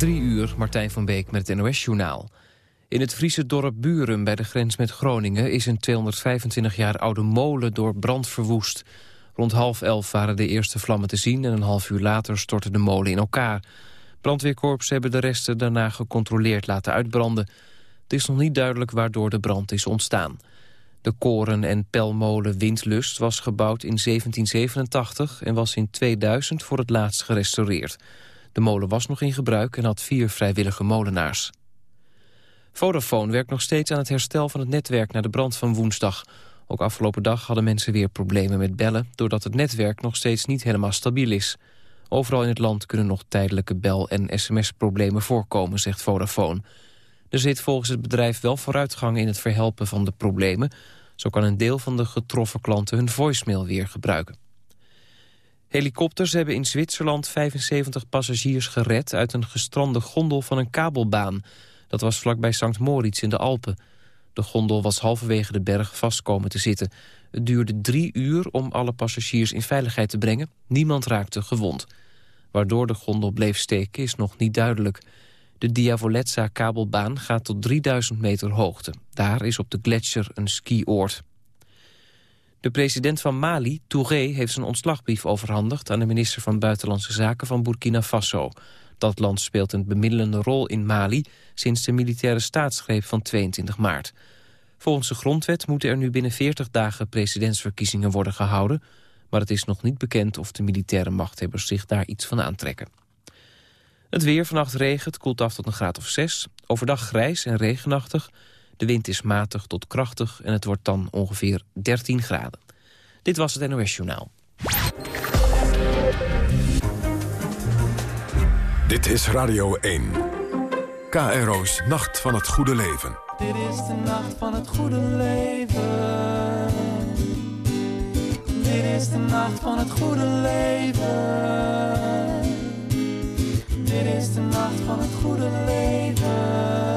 Drie uur, Martijn van Beek met het NOS-journaal. In het Friese dorp Buren bij de grens met Groningen... is een 225 jaar oude molen door brand verwoest. Rond half elf waren de eerste vlammen te zien... en een half uur later stortte de molen in elkaar. Brandweerkorps hebben de resten daarna gecontroleerd laten uitbranden. Het is nog niet duidelijk waardoor de brand is ontstaan. De koren- en pelmolen Windlust was gebouwd in 1787... en was in 2000 voor het laatst gerestaureerd... De molen was nog in gebruik en had vier vrijwillige molenaars. Vodafone werkt nog steeds aan het herstel van het netwerk na de brand van woensdag. Ook afgelopen dag hadden mensen weer problemen met bellen... doordat het netwerk nog steeds niet helemaal stabiel is. Overal in het land kunnen nog tijdelijke bel- en sms-problemen voorkomen, zegt Vodafone. Er zit volgens het bedrijf wel vooruitgang in het verhelpen van de problemen. Zo kan een deel van de getroffen klanten hun voicemail weer gebruiken. Helikopters hebben in Zwitserland 75 passagiers gered... uit een gestrande gondel van een kabelbaan. Dat was vlakbij St. Moritz in de Alpen. De gondel was halverwege de berg vast komen te zitten. Het duurde drie uur om alle passagiers in veiligheid te brengen. Niemand raakte gewond. Waardoor de gondel bleef steken is nog niet duidelijk. De Diavolezza-kabelbaan gaat tot 3000 meter hoogte. Daar is op de gletsjer een skioord. De president van Mali, Touré, heeft zijn ontslagbrief overhandigd... aan de minister van Buitenlandse Zaken van Burkina Faso. Dat land speelt een bemiddelende rol in Mali... sinds de militaire staatsgreep van 22 maart. Volgens de grondwet moeten er nu binnen 40 dagen presidentsverkiezingen worden gehouden... maar het is nog niet bekend of de militaire machthebbers zich daar iets van aantrekken. Het weer, vannacht regent, koelt af tot een graad of 6. Overdag grijs en regenachtig... De wind is matig tot krachtig en het wordt dan ongeveer 13 graden. Dit was het NOS Journaal. Dit is Radio 1. KRO's Nacht van het Goede Leven. Dit is de nacht van het goede leven. Dit is de nacht van het goede leven. Dit is de nacht van het goede leven.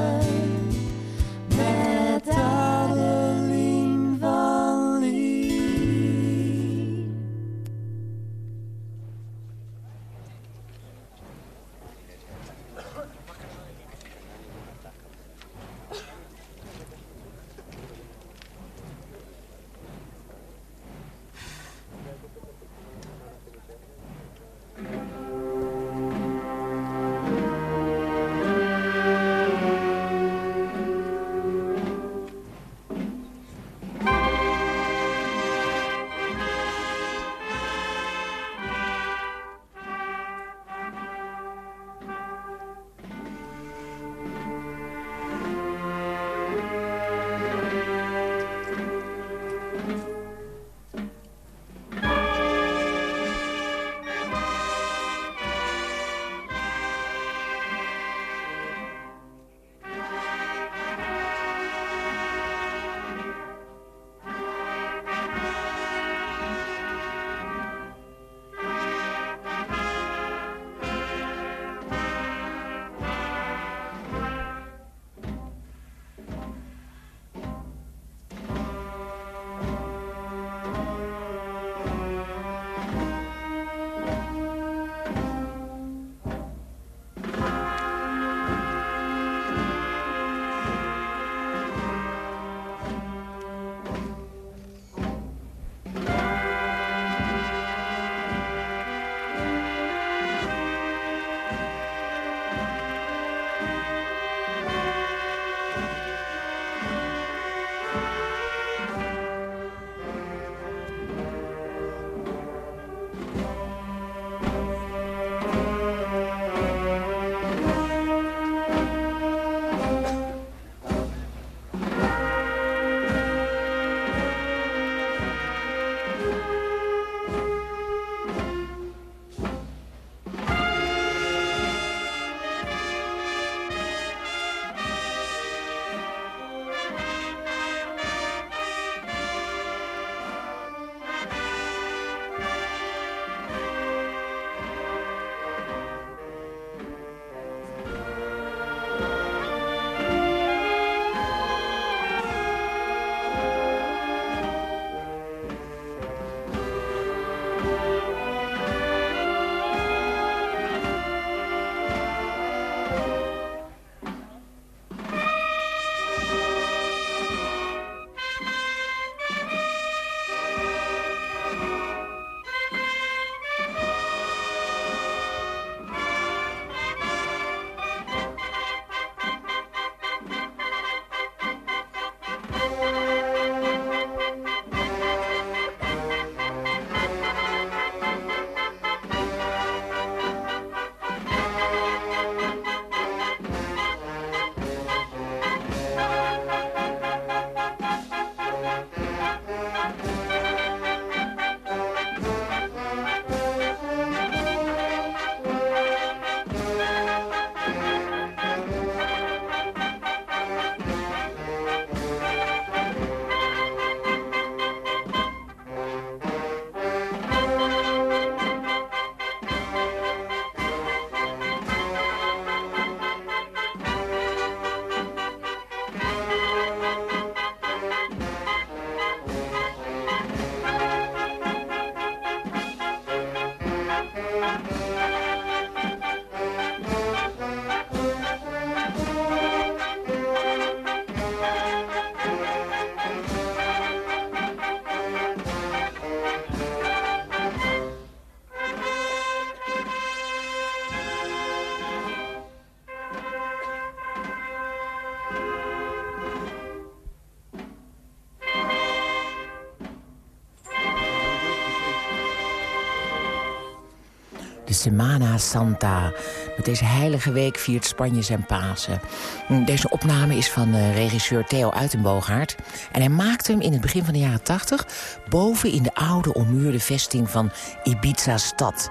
Semana Santa. Met deze heilige week viert Spanje zijn Pasen. Deze opname is van uh, regisseur Theo Uitenboogaard. En hij maakte hem in het begin van de jaren 80... boven in de oude ommuurde vesting van Ibiza-stad.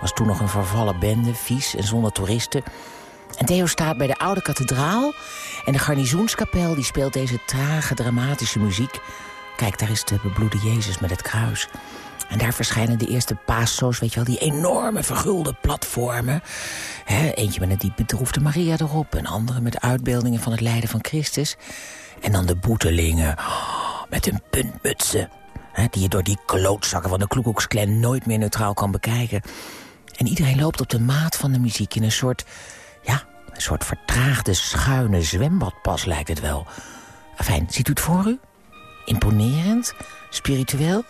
Was toen nog een vervallen bende, vies en zonder toeristen... En Theo staat bij de oude kathedraal. En de garnizoenskapel die speelt deze trage, dramatische muziek. Kijk, daar is de bebloede Jezus met het kruis. En daar verschijnen de eerste paasso's, weet je wel, die enorme vergulde platformen. eentje met een diep bedroefde Maria erop... en andere met uitbeeldingen van het lijden van Christus. En dan de boetelingen met hun puntmutsen... die je door die klootzakken van de Kloekoeksklen nooit meer neutraal kan bekijken. En iedereen loopt op de maat van de muziek in een soort... ja, een soort vertraagde, schuine zwembadpas lijkt het wel. Fijn, ziet u het voor u? Imponerend, spiritueel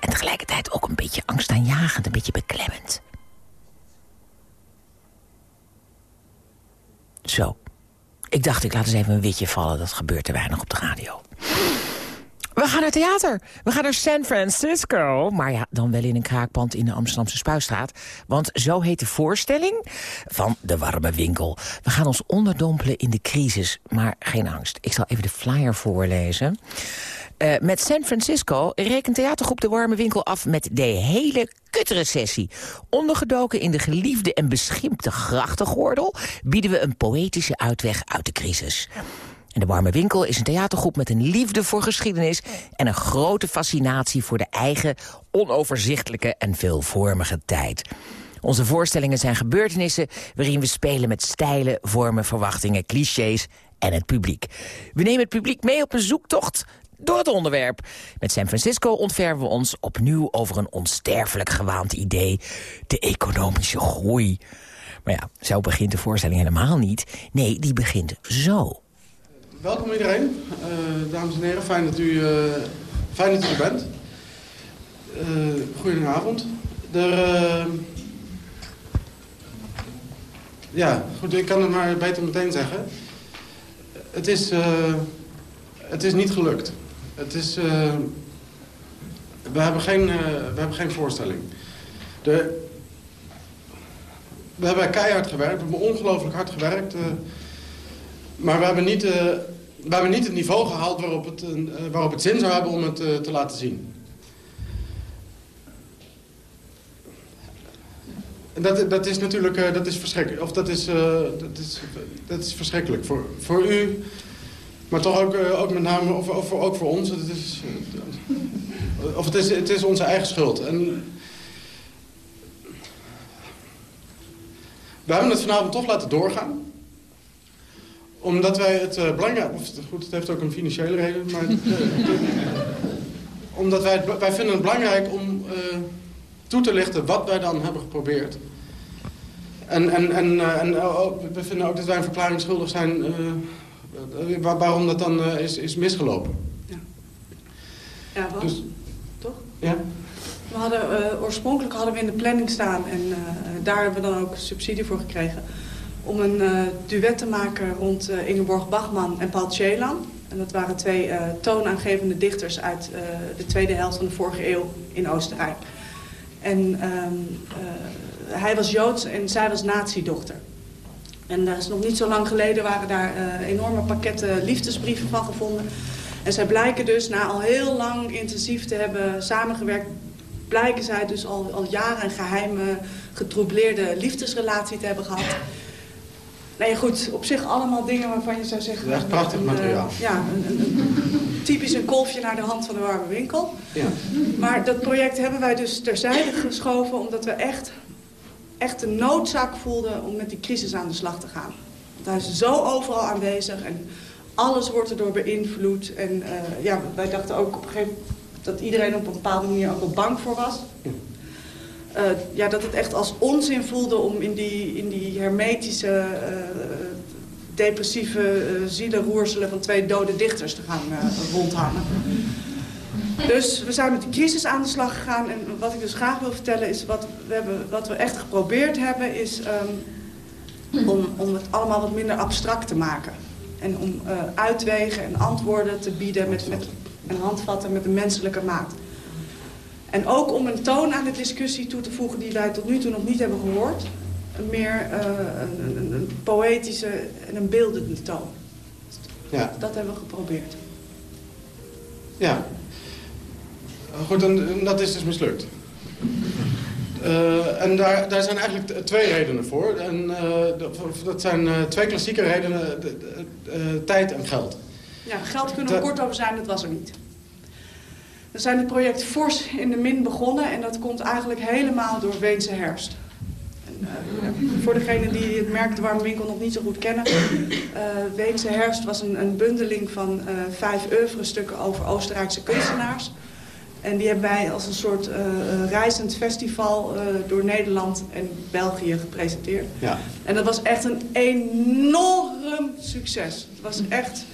en tegelijkertijd ook een beetje angstaanjagend, een beetje beklemmend. Zo. Ik dacht, ik laat eens even een witje vallen. Dat gebeurt te weinig op de radio. We gaan naar theater. We gaan naar San Francisco. Maar ja, dan wel in een kraakpand in de Amsterdamse Spuistraat. Want zo heet de voorstelling van De Warme Winkel. We gaan ons onderdompelen in de crisis. Maar geen angst. Ik zal even de flyer voorlezen. Uh, met San Francisco rekent theatergroep De Warme Winkel af met de hele kutrecessie. Ondergedoken in de geliefde en beschimpte grachtengordel... bieden we een poëtische uitweg uit de crisis. En de Warme Winkel is een theatergroep met een liefde voor geschiedenis... en een grote fascinatie voor de eigen, onoverzichtelijke en veelvormige tijd. Onze voorstellingen zijn gebeurtenissen waarin we spelen met stijlen, vormen, verwachtingen, clichés en het publiek. We nemen het publiek mee op een zoektocht door het onderwerp. Met San Francisco ontfermen we ons opnieuw over een onsterfelijk gewaand idee. De economische groei. Maar ja, zo begint de voorstelling helemaal niet. Nee, die begint zo. Welkom iedereen, uh, dames en heren. Fijn dat u, uh, fijn dat u er bent. Uh, goedenavond. Ja, goed, ik kan het maar beter meteen zeggen. Het is, het is niet gelukt. Het is... we, hebben geen, we hebben geen voorstelling. De, we hebben keihard gewerkt, we hebben ongelooflijk hard gewerkt... Maar we hebben niet, we hebben niet het niveau gehaald waarop het, uh, waarop het zin zou hebben om het uh, te laten zien. En dat, dat is natuurlijk uh, dat is verschrikkelijk. Of dat is, dat is, dat is verschrikkelijk voor, voor u. Maar toch ook, ook met name of, of, ook voor ons. Het is, of het is, het is onze eigen schuld. En we hebben het vanavond toch laten doorgaan omdat wij het uh, belangrijk... Of, goed, het heeft ook een financiële reden, maar... omdat wij, het, wij vinden het belangrijk om uh, toe te lichten wat wij dan hebben geprobeerd. En, en, en, uh, en we vinden ook dat wij een verklaring schuldig zijn... Waar, waarom dat dan is, is misgelopen. Ja, ja was, dus, toch? Ja. We hadden, oorspronkelijk hadden we in de planning staan... en daar hebben we dan ook subsidie voor gekregen om een uh, duet te maken rond uh, Ingeborg Bachman en Paul Celan. En dat waren twee uh, toonaangevende dichters uit de tweede helft van de vorige eeuw in Oostenrijk. En um, hij was Joods en zij was nazi-dochter. En daar is nog niet zo lang geleden waren daar enorme pakketten liefdesbrieven van gevonden. En zij blijken dus na al heel lang intensief te hebben samengewerkt... blijken zij dus al, al jaren een geheime, getroubleerde liefdesrelatie te hebben gehad... Nee, goed, op zich allemaal dingen waarvan je zou zeggen... Is prachtig een, materiaal. Uh, ja, een, een, typisch een kolfje naar de hand van de warme winkel. Ja. Maar dat project hebben wij dus terzijde geschoven... omdat we echt, echt de noodzaak voelden om met die crisis aan de slag te gaan. Want hij is zo overal aanwezig en alles wordt erdoor beïnvloed. En uh, ja, wij dachten ook op een gegeven moment dat iedereen op een bepaalde manier ook wel bang voor was. Ja. Uh, ja, dat het echt als onzin voelde om in die, in die hermetische, uh, depressieve uh, zielenroerselen van twee dode dichters te gaan rondhangen. Dus we zijn met die crisis aan de slag gegaan. En wat ik dus graag wil vertellen is, wat we, hebben, wat we echt geprobeerd hebben, is um, om, om het allemaal wat minder abstract te maken. En om uitwegen en antwoorden te bieden met, met, en handvatten met een menselijke maat. En ook om een toon aan de discussie toe te voegen die wij tot nu toe nog niet hebben gehoord. Een meer uh, een, een, een, poëtische en een beeldende toon. Ja. Dat hebben we geprobeerd. Ja. Goed, en, dat is dus mislukt. Uh, en daar, daar zijn eigenlijk twee redenen voor. En, uh, dat zijn twee klassieke redenen, tijd en geld. Ja, geld kunnen we kort over zijn, dat was er niet. We zijn het project Fors in de Min begonnen en dat komt eigenlijk helemaal door Weense herfst. En, uh, voor degenen die het merk de Warme Winkel nog niet zo goed kennen. Uh, Weense herfst was een, een bundeling van uh, vijf oeuvrestukken over Oostenrijkse kunstenaars. En die hebben wij als een soort uh, reizend festival uh, door Nederland en België gepresenteerd. Ja. En dat was echt een enorm succes. Het was echt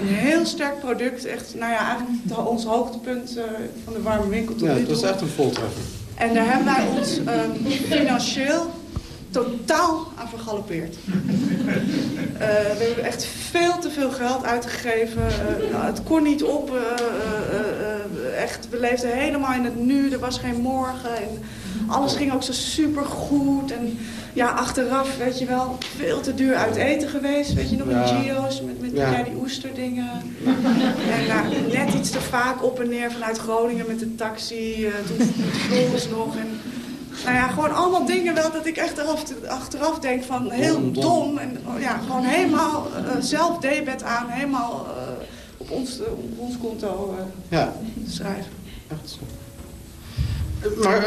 een heel sterk product. Echt, nou ja, eigenlijk ons hoogtepunt uh, van de warme winkel tot Ja, het was echt een voltreffer. En daar hebben wij ons um, financieel totaal aan vergalopeerd. Uh, we hebben echt veel te veel geld uitgegeven. Uh, nou, het kon niet op. Uh, echt, we leefden helemaal in het nu. Er was geen morgen. En alles ging ook zo super goed. En ja, achteraf, weet je wel, veel te duur uit eten geweest. Weet je nog, ja. in Gio's met, met ja. die oesterdingen. En nou, net iets te vaak op en neer vanuit Groningen met de taxi. toen vroeg nog. En, nou ja, gewoon allemaal dingen wel dat ik echt eraf, achteraf denk van heel dom. En oh ja, gewoon helemaal uh, zelf debet aan, helemaal uh, op, ons, uh, op ons konto ja. schrijven. Echt zo. Maar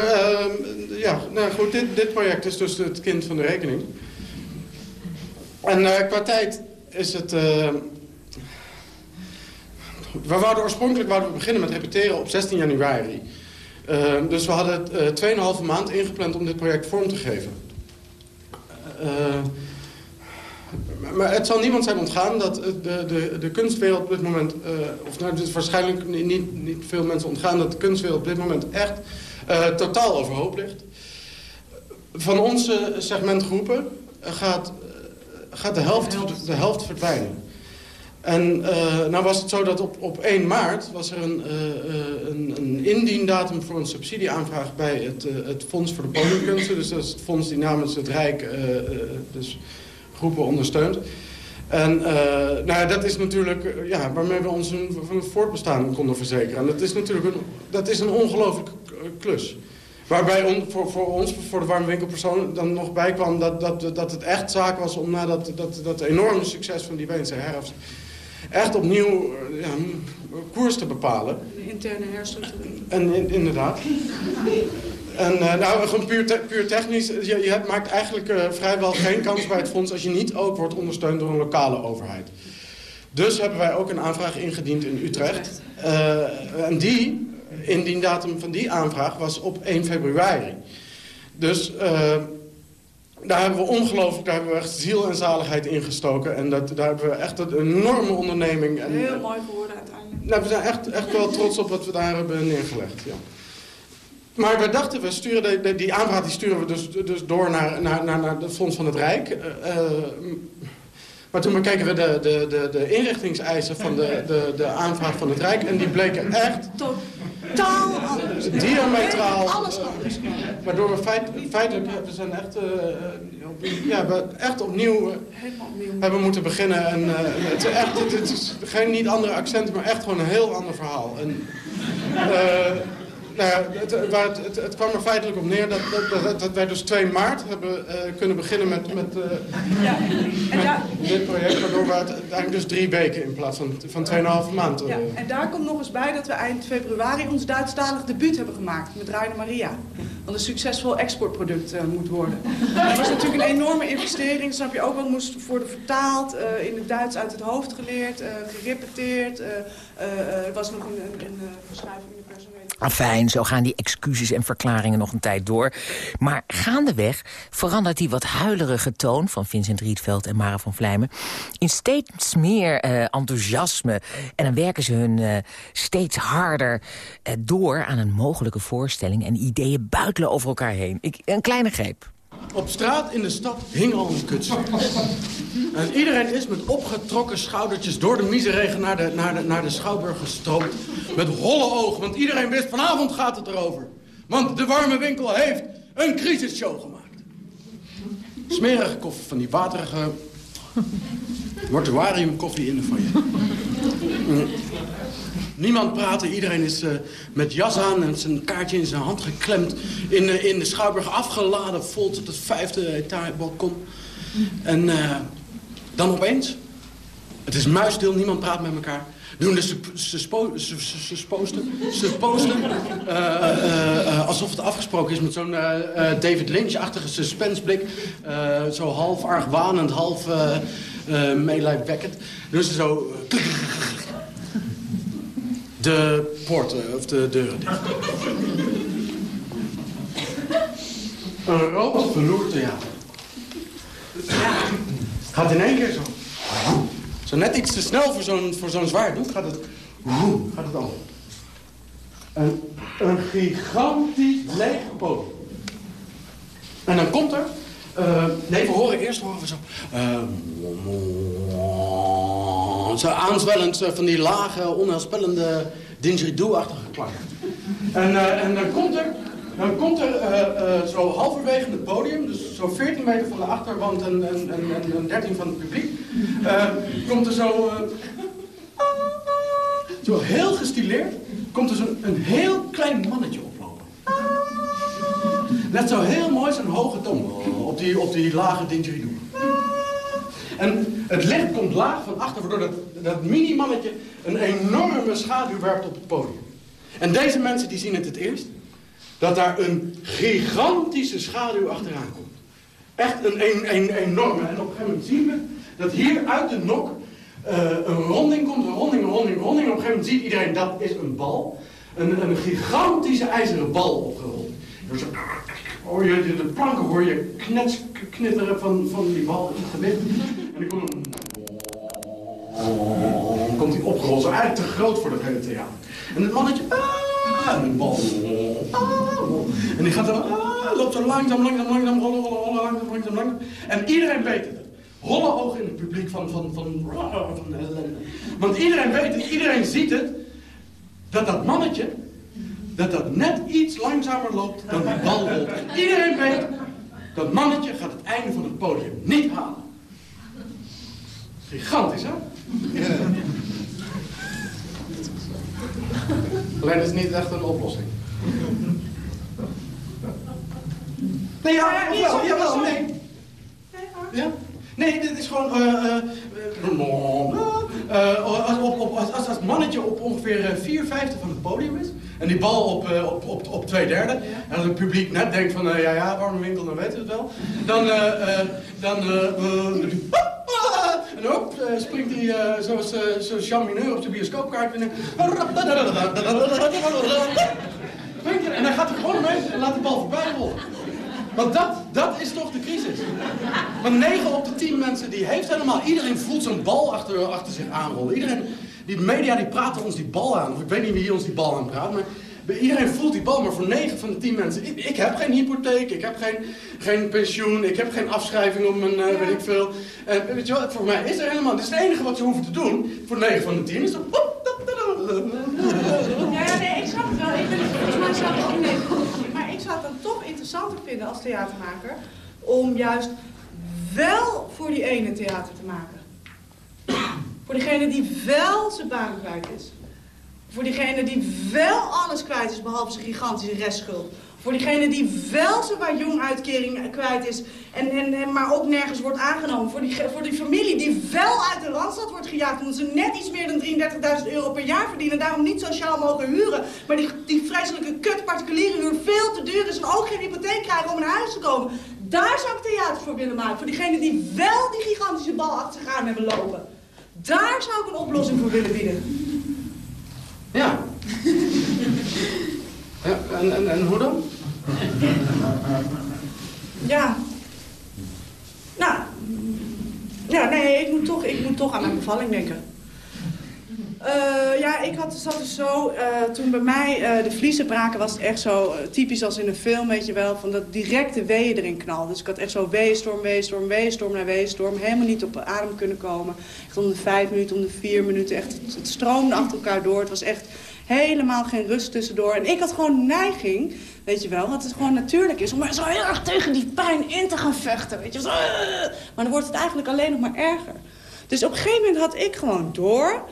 ja, nou goed, dit, dit project is dus het kind van de rekening. En qua tijd is het... we wouden oorspronkelijk wouden we beginnen met repeteren op 16 januari. Uh, dus we hadden uh, 2,5 maand ingepland om dit project vorm te geven. Uh, maar het zal niemand zijn ontgaan dat de, de, de kunstwereld op dit moment... of nou, het is waarschijnlijk niet, niet veel mensen ontgaan... dat de kunstwereld op dit moment echt totaal overhoop ligt. Van onze segmentgroepen gaat, gaat de, helft, de helft verdwijnen. En uh, nou was het zo dat op, op 1 maart was er een, uh, een, een indiendatum voor een subsidieaanvraag bij het, het Fonds voor de Podiumkunsten. Dus dat is het fonds die namens het Rijk dus groepen ondersteunt. En nou, dat is natuurlijk ja, waarmee we ons van voortbestaan konden verzekeren. En dat is natuurlijk een, dat is een ongelooflijke klus. Waarbij voor, voor ons, voor de warme winkelpersoon, dan nog bij kwam dat, dat, dat het echt zaak was om na dat, dat, dat enorme succes van die Weense herfst echt opnieuw ja, koers te bepalen. De interne herstructurering. En in, inderdaad. En uh, nou, gewoon puur, te, puur technisch, je, je maakt eigenlijk uh, vrijwel geen kans bij het fonds... als je niet ook wordt ondersteund door een lokale overheid. Dus hebben wij ook een aanvraag ingediend in Utrecht. Uh, en die, indiendatum van die aanvraag was op 1 februari. Dus daar hebben we ongelooflijk, daar hebben we echt ziel en zaligheid ingestoken. En dat, daar hebben we echt een enorme onderneming. En, Heel mooi geworden uiteindelijk. Nou, we zijn echt, echt wel trots op wat we daar hebben neergelegd, ja. Maar we dachten, we sturen de, de, die aanvraag die sturen we dus, dus door naar, naar, naar, naar het Fonds van het Rijk. Uh, maar toen bekeken we de, de, de, de inrichtingseisen van de, de, de aanvraag van het Rijk. En die bleken echt... Totaal anders. Diametraal. Alles anders. Waardoor we feit, feitelijk, we zijn echt, uh, ja, we echt opnieuw, uh, hebben moeten beginnen. En, uh, het, is echt, het, het is geen niet andere accenten, maar echt gewoon een heel ander verhaal. En, nou ja, het, het, het, kwam er feitelijk op neer dat, dat, dat wij dus 2 maart hebben uh, kunnen beginnen met, met, uh, ja. met daar... dit project. Waardoor we uiteindelijk dus drie weken in plaats van, van 2,5 maand. Uh... Ja, en daar komt nog eens bij dat we eind februari ons Duitsstalig debuut hebben gemaakt met Rainer Maria. Wat een succesvol exportproduct moet worden. Dat was natuurlijk een enorme investering, snap je ook wel, moest worden vertaald, in het Duits uit het hoofd geleerd, gerepeteerd. er was nog een, een, een verschuiving Afijn, zo gaan die excuses en verklaringen nog een tijd door. Maar gaandeweg verandert die wat huilerige toon... van Vincent Rietveld en Mara van Vlijmen... in steeds meer uh, enthousiasme. En dan werken ze hun uh, steeds harder uh, door aan een mogelijke voorstelling... en ideeën buitelen over elkaar heen. Ik, een kleine greep. Op straat in de stad hing al een kutstuk. En iedereen is met opgetrokken schoudertjes door de miseregen naar de, naar, de, naar de Schouwburg gestroomd. Met holle ogen, want iedereen wist vanavond gaat het erover. Want de warme winkel heeft een crisisshow gemaakt. Smerige koffie van die waterige mortuarium koffie in de foyer. Niemand praten, iedereen is uh, met jas aan en zijn kaartje in zijn hand geklemd. In, uh, in de Schouwburg afgeladen, vol tot het vijfde etage balkon. En uh, dan opeens, het is muisstil, niemand praat met elkaar. Doen de ze, posten, alsof het afgesproken is met zo'n David Lynch-achtige suspenseblik. zo half argwanend, half meelijwekkend. Doen ze zo de poorten of de deuren dicht. Een rood verloerd theater. Ja, gaat in één keer zo. Zo net iets te snel voor zo'n zo'n zwaar doek gaat het, gaat het al. Een, een gigantisch leeg podium. En dan komt er... Uh, nee, we horen eerst horen we zo... Uh, zo aanzwellend van die lage, onheilspellende didgeridoo-achtige klanken. En, uh, en dan komt er, dan komt er uh, zo halverwege het podium, dus zo 14 meter van de achterwand en, en, en, en 13 van het publiek, komt er zo, zo heel gestileerd, komt er zo een heel klein mannetje oplopen. Net zo heel mooi zijn hoge tong op die, op die lage didgeridoo. En het licht komt laag van achter, waardoor dat, dat mini-mannetje een enorme schaduw werpt op het podium. En deze mensen die zien het het eerst. Dat daar een gigantische schaduw achteraan komt. Echt een, een, een enorme. En op een gegeven moment zien we dat hier uit de nok uh, een ronding komt. Een ronding, een ronding, een ronding. En op een gegeven moment ziet iedereen dat is een bal. Een, een gigantische ijzeren bal opgerold. Dus hoor je, de planken hoor je knets, knitteren van, van die bal in het gewicht. En dan komt. Dan komt hij opgerold, zo eigenlijk te groot voor dat hele theater. En het mannetje, ah, en bal. Ah, en die gaat dan, ah, loopt zo langzaam, langzaam, langzaam, rollen, rollen, rollen, langzaam, langzaam, langzaam. En iedereen weet het. Rollen ogen in het publiek van, van, van, van de ellende. Want iedereen weet het, iedereen ziet het, dat dat mannetje, dat dat net iets langzamer loopt dan die bal rolt. Iedereen weet, dat mannetje gaat het einde van het podium niet halen. Gigantisch, hè? Ja. Alleen is niet echt een oplossing. Nee, ja, ja, wel, ja, wel, nee. Ja? Nee, dit is gewoon... Uh, uh, als, op, op, als, als het mannetje op ongeveer 4 vijfde van het podium is... en die bal op, uh, op, op, op twee derde... Ja. en als het publiek net denkt van... ja, ja, warme winkel, dan weten we het wel... dan... dan en hop, uh, springt hij uh, zoals uh, zo Jean Mineur op de bioscoopkaart. En, en hij gaat er gewoon mee en laat de bal voorbij rollen. Want dat, dat is toch de crisis. Want 9 op de 10 mensen die heeft helemaal... Iedereen voelt zo'n bal achter, achter zich aanrollen. Iedereen, die media die praten ons die bal aan. Of ik weet niet wie hier ons die bal aan praat. Maar Iedereen voelt die bal, maar voor 9 van de 10 mensen... Ik, ik, heb geen hypotheek, ik heb geen, geen pensioen, ik heb geen afschrijving op mijn, uh, weet ik veel. En weet je wel, voor mij is er helemaal... Dus het enige wat ze hoeven te doen, voor 9 van de 10, is dan... Ja, nee, ik snap het wel. Ik ben het volgens mij zelf ook nee. Maar ik zou het dan toch interessanter vinden als theatermaker... om juist wel voor die ene theater te maken. Voor degene die wel zijn baan kwijt is. Voor diegene die wel alles kwijt is, behalve zijn gigantische restschuld. Voor diegene die wel zijn jong uitkering kwijt is, en, en, maar ook nergens wordt aangenomen. Voor die, voor die familie die wel uit de Randstad wordt gejaagd, omdat ze net iets meer dan 33.000 euro per jaar verdienen. Daarom niet sociaal mogen huren. Maar die, die vreselijke kut particuliere huur veel te duur is en ook geen hypotheek krijgen om een huis te komen. Daar zou ik theater voor willen maken. Voor diegene die wel die gigantische bal achter zich aan hebben lopen. Daar zou ik een oplossing voor willen bieden. Ja. ja en, hoe dan? Ja. Nou. Ja, nee, ik moet toch, ik moet toch aan mijn bevalling denken. Uh, ja, ik had, zat dus zo, uh, toen bij mij uh, de vliezen braken, was het echt zo typisch als in een film, weet je wel, van dat directe weeën erin knal. Dus ik had echt zo weeënstorm, weeënstorm, weeënstorm naar weeënstorm, helemaal niet op adem kunnen komen. Echt om de vijf minuten, om de vier minuten, echt, het, het stroomde achter elkaar door. Het was echt Helemaal geen rust tussendoor. En ik had gewoon neiging, weet je wel, wat het gewoon natuurlijk is... om maar zo heel erg tegen die pijn in te gaan vechten, weet je. Zo, maar dan wordt het eigenlijk alleen nog maar erger. Dus op een gegeven moment had ik gewoon door...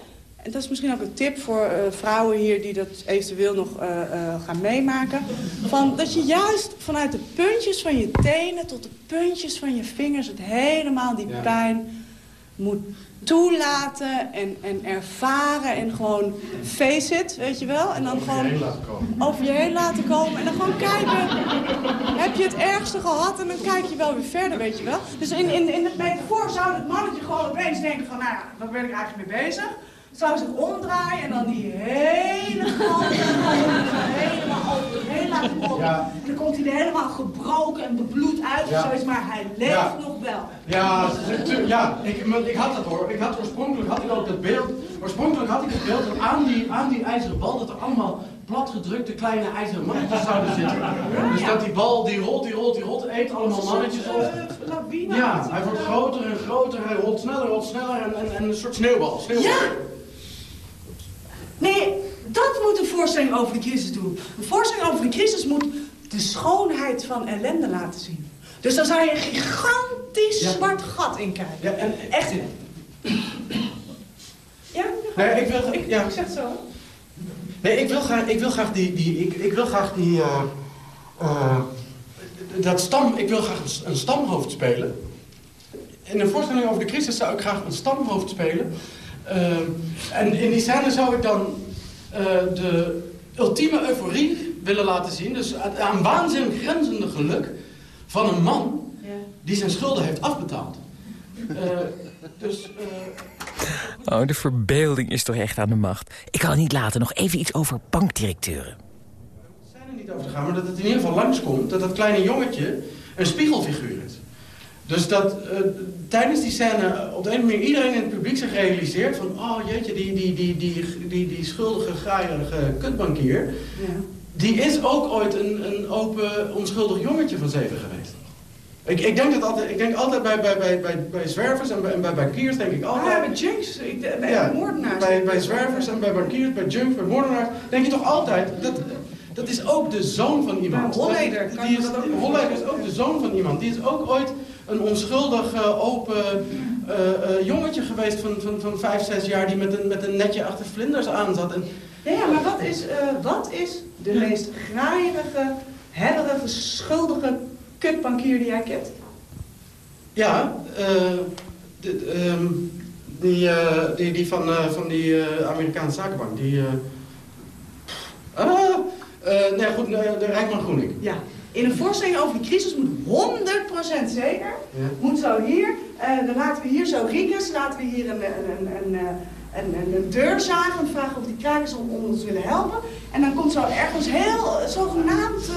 En dat is misschien ook een tip voor uh, vrouwen hier die dat eventueel nog uh, uh, gaan meemaken. Van dat je juist vanuit de puntjes van je tenen tot de puntjes van je vingers... het helemaal die pijn moet toelaten en, en ervaren en gewoon face it, weet je wel. En dan over gewoon je over je heen laten komen. En dan gewoon kijken, heb je het ergste gehad? En dan kijk je wel weer verder, weet je wel. Dus in, in, in het metafoor zou het mannetje gewoon opeens denken van, nou ja, waar ben ik eigenlijk mee bezig? Zou zich omdraaien en dan die hele handen helemaal komen. Ja. En dan komt hij er helemaal gebroken en bebloed uit Ja. of zoiets, maar hij leeft Ja. nog wel. Ja, ja ik, ik had dat hoor. Ik had, oorspronkelijk had ik ook dat beeld. Oorspronkelijk had ik het beeld dat aan die, aan die ijzeren bal dat er allemaal platgedrukte kleine ijzeren mannetjes zouden zitten. Dus dat die bal die rolt, die rolt, die rolt, eet allemaal mannetjes op. Ja, hij wordt groter en groter, hij rolt sneller, rolt sneller en, en, en een soort sneeuwbal. sneeuwbal. Ja! Nee, dat moet een voorstelling over de crisis doen. Een voorstelling over de crisis moet de schoonheid van ellende laten zien. Dus dan zou je een gigantisch Ja. zwart gat in kijken. Ja, en Echt. Ja? Nee, ik wil, ik, ja, Ik zeg het zo. Nee, ik wil graag, ik wil graag die, die ik, ik wil graag die, eh, eh, dat stam, ik wil graag een stamhoofd spelen. In een voorstelling over de crisis zou ik graag een stamhoofd spelen. Eh, en in die scène zou ik dan eh, de ultieme euforie willen laten zien. Dus het aan waanzin grenzende geluk van een man Ja. die zijn schulden heeft afbetaald. Eh, dus... eh, Oh, de verbeelding is toch echt aan de macht. Ik kan het niet laten. Nog even iets over bankdirecteuren. zijn er niet over te gaan, maar dat het in ieder geval langskomt dat dat kleine jongetje een spiegelfiguur is. Dus dat eh, tijdens die scène op de een of andere manier iedereen in het publiek zich realiseert van... oh jeetje, die, die, die, die, die, die schuldige, graaierige kutbankier... Ja. die is ook ooit een, een open, onschuldig jongetje van zeven geweest. Ik, ik, denk, dat altijd, ik denk altijd bij, bij, bij, bij, bij zwervers en bij, en bij bankiers denk ik altijd... Ah, bij Junks, ik, bij Ja, moordenaars. Bij, bij zwervers en bij bankiers, bij junks, bij moordenaars, denk je toch altijd, dat, dat is ook de zoon van iemand. Maar Holleder, Dat- kan die je is, dat ook niet Holleder is ook de zoon van iemand. Die is ook ooit een onschuldig, eh, open eh, eh, jongetje geweest van, van, van vijf, zes jaar... die met een, met een netje achter vlinders aan zat. En, Ja, ja, maar wat is, wat is de meest graaierige, helderige, schuldige kutbankier die jij kent? ja, eh, de- ehm, die, die, die van, van die Amerikaanse zakenbank. Die... ah, nee, goed, de Rijkman Groening. Ja, in een voorstelling over de crisis moet 100% zeker, Ja. moet zo hier, eh, dan laten we hier zo Riekes, laten we hier een, een, een, een, eh, een, een, een deur zagen en vragen of die krakers ons willen helpen. En dan komt zo ergens heel eh, zogenaamd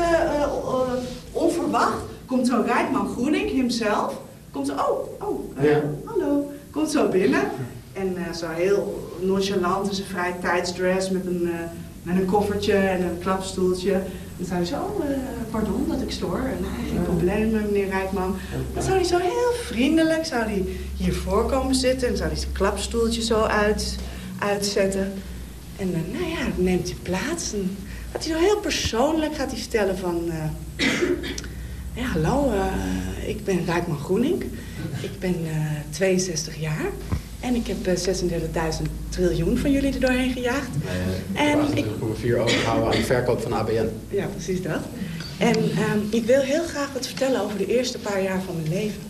onverwacht, komt zo Rijkman Groening himself, komt zo, oh, oh, Ja. hallo, komt zo binnen. En zo heel nonchalant in zijn vrije tijdsdress met een, met een koffertje en een klapstoeltje. En dan zou hij zo, oh, eh, pardon dat ik stoor, nee, geen probleem eh, meneer Rijkman. Dan zou hij zo heel vriendelijk, zou hij hier voorkomen zitten en zou hij zijn klapstoeltje zo uit, uitzetten. En dan, nou ja, neemt hij plaats en gaat hij zo heel persoonlijk gaat hij vertellen van... eh, ja, hallo, eh, ik ben Rijkman Groening. Ik ben eh, 62 jaar. En ik heb eh, 36.000 triljoen van jullie er doorheen gejaagd. En ik, 28,4 overhouden aan de verkoop van ABN. ja, precies dat. En ehm, ik wil heel graag wat vertellen over de eerste paar jaar van mijn leven.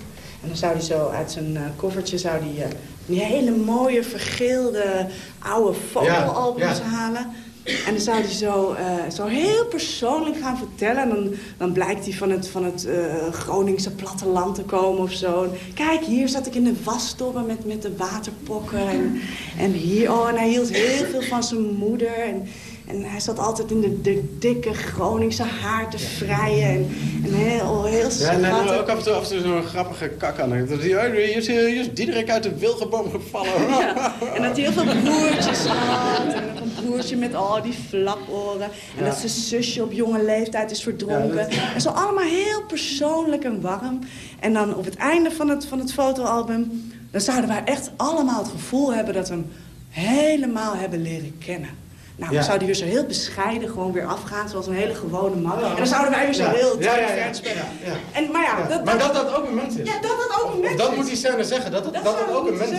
En dan zou hij zo uit zijn eh, koffertje zou die, eh, die hele mooie vergeelde oude fotoalbums ja. halen. En dan zou hij zo, eh, zo heel persoonlijk gaan vertellen. En dan, dan blijkt hij van het, van het eh, Groningse platteland te komen of zo. Kijk, hier zat ik in de wasstobben met, met de waterpokken. En, en hier, oh, en hij hield heel veel van zijn moeder. En, en hij zat altijd in de, de dikke Groningse haar te vrijen. En, en heel, heel Ja, en dan ook af en toe, af en toe zo'n grappige kak aan. Dat hij, oh, hier is, hier is Diederik uit de wilgenboom gevallen. Ja, en dat hij heel veel broertjes had. En nog een broertje met al die flaporen. En dat zijn zusje op jonge leeftijd is verdronken. Ja, dat- En zo allemaal heel persoonlijk en warm. En dan op het einde van het, van het fotoalbum... dan zouden wij echt allemaal het gevoel hebben dat we hem helemaal hebben leren kennen. Nou, dan zou die weer zo heel bescheiden gewoon weer afgaan, zoals een hele gewone man. En dan zouden wij weer zo Ja. heel Ja, ja. En, maar ja, dat, maar dat dat ook een mens is. ja, dat het ook een mens Of dat is. moet die scène zeggen, dat Dat dat ook een mens is.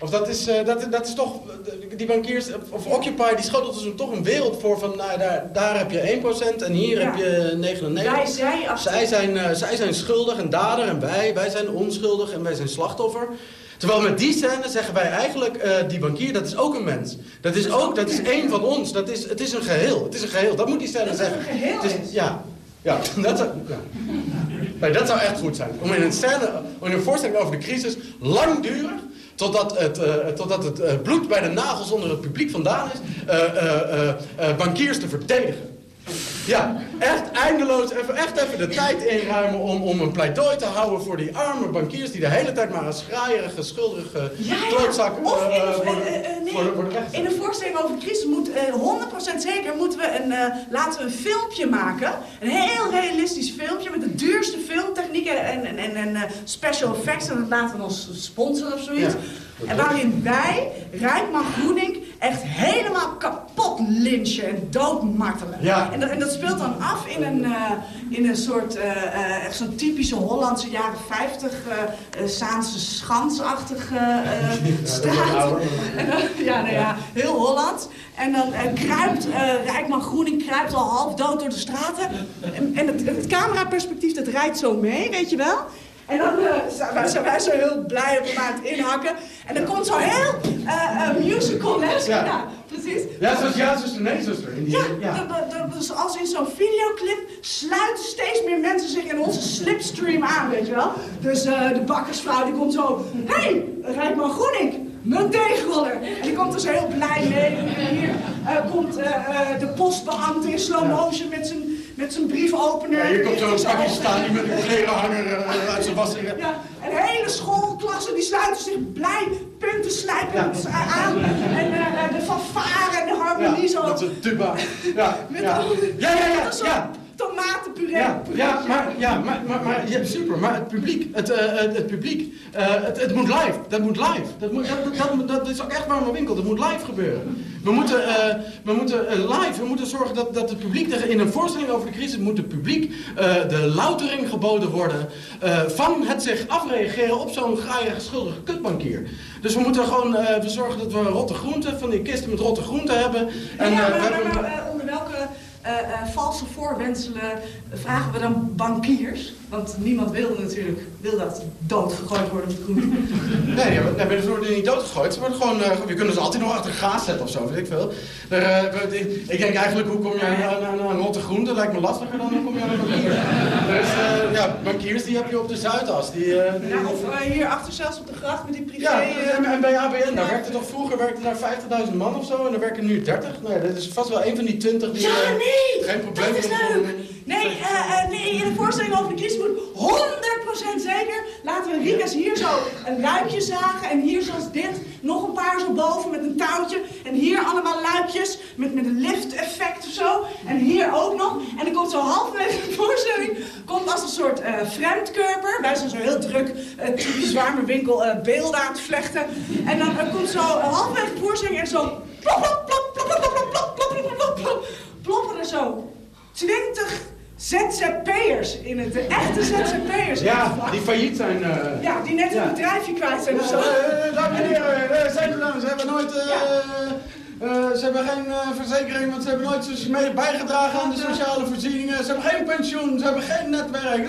Of dat is, eh, dat, dat is toch, die bankiers, of Occupy, die schotelt dus toch een wereld voor van, nou, daar, daar heb je 1% en hier Ja. heb je 99%. Wij, zij, Zij zijn, eh, zij zijn schuldig en dader en wij, wij zijn onschuldig en wij zijn slachtoffer. Terwijl met die scène zeggen wij eigenlijk, eh, die bankier, dat is ook een mens. Dat is ook, dat is één van ons. Dat is, het is een geheel. Het is een geheel. Dat moet die scène Dat het zeggen. een geheel Het is. Ja, ja dat, zou, ja. Nee, dat zou echt goed zijn. Om in een scène, om in een voorstelling over de crisis, langdurig, totdat het, eh, totdat het eh, bloed bij de nagels onder het publiek vandaan is, bankiers te verdedigen. Ja, echt eindeloos, even, echt even de tijd inruimen om, om een pleidooi te houden voor die arme bankiers die de hele tijd maar als schraaierige, schuldige Ja, ja. klootzakken Of in, eh, een- worden, eh, eh, nee, worden, worden weggezet. in een voorstelling over de crisis moet eh 100% zeker moeten we een, eh, laten we een filmpje maken. Een heel realistisch filmpje met de duurste filmtechnieken en, en, en, en eh, special effects. En dat laten we ons sponsoren of zoiets. Ja. En waarin wij, Rijkman Groening, echt helemaal kapot lynchen en doodmartelen. Ja. En, dat, en dat speelt dan af in een, eh, in een soort, eh, eh, echt zo'n typische Hollandse jaren 50, eh eh, Zaanse schansachtige straat. En dan, ja, nou ja, heel Holland. En dan kruipt Rijkman Groening kruipt al half dood door de straten. En, en het, het cameraperspectief dat rijdt zo mee, weet je wel. En dan eh, zijn, wij, zo heel blij op hem aan het inhakken. En dan komt zo heel eh, musical les. Ja. Ja. precies. Ja, zuster, ja, zuster, nee, zuster. In die, Ja, dat- dat- dus als in zo'n videoclip sluiten steeds meer mensen zich in onze slipstream aan, weet je wel. Dus de bakkersvrouw die komt zo, hé, hey, Rijkman Groening, mijn deegroller. En die komt er zo heel blij mee. En hier komt de postbeambte in slow motion met zijn, met zijn briefopener. Ja, hier komt zo'n zijn Pakistan die met een klerenhanger uh, uit zijn was. ja, en de hele schoolklasse die sluiten zich blij punten slijpen aan. En eh, eh, de fanfare en de harmonie zo. met zijn tuba. Ja, Met ja. ja, ja. Tomatenpuree. Ja, ja, maar, ja, maar, maar, maar ja, super. Maar het publiek, het, eh, het, het publiek, eh, het, het moet live. Dat moet live. Dat, moet, dat, dat, dat is ook echt waar mijn winkel. Dat moet live gebeuren. We moeten, eh, we moeten live, we moeten zorgen dat, dat het publiek, in een voorstelling over de crisis moet het publiek de loutering geboden worden van het zich afreageren op zo'n graaierige schuldige kutbankier. Dus we moeten gewoon we zorgen dat we rotte groenten, van die kisten met rotte groenten hebben. En, ja, maar, we hebben- maar, onder welke valse voorwenselen vragen we dan bankiers? Want niemand wil natuurlijk wil dat doodgegooid worden met groenten. Nee, ja, nee, maar ze worden niet doodgegooid. Ze worden gewoon, eh, we kunnen ze altijd nog achter gaas zetten of zo, weet ik veel. Eh, ik, ik denk eigenlijk, hoe kom je aan, aan, aan een rotte groente? Lijkt me lastiger dan hoe kom je aan een bankier. Dus eh, ja, bankiers die heb je op de Zuidas. Die, eh, die- Ja, of eh, hier achter zelfs op de gracht met die privé... ja, eh, en, en bij ABN, daar werkte toch vroeger werkte daar 50.000 man of zo en er werken nu 30. Nou ja, dat is vast wel een van die 20 die... Ja, eh, nee! Geen probleem Dat is leuk! Nee, eh, eh, nee, in de voorstelling over de crisis moet 100% zeker. Laten we Rikas hier zo een luikje zagen. En hier zoals dit, nog een paar zo boven met een touwtje. En hier allemaal luikjes met, met een lift effect of zo. En hier ook nog. En dan komt zo halverwege de voorstelling, komt als een soort eh vreemdkörper. Wij zijn zo heel druk, eh typisch winkel, eh beelden aan het vlechten. En dan eh, komt zo eh, halverwege de voorstelling en zo plop, plop, plop, plop, plop, plop, plop, plop, plop, plop, plop, plop, ploppen er zo 20 ZZP'ers in het, de echte ZZP'ers. Ja, die failliet zijn... eh, Ja, die net Ja. een bedrijfje kwijt zijn of zo. Eh, dames en heren, eh, zijn er dames, ze hebben nooit... eh, eh, ze hebben geen eh, verzekering, want ze hebben nooit zo mee bijgedragen aan de sociale voorzieningen. Ze hebben geen pensioen, ze hebben geen netwerk.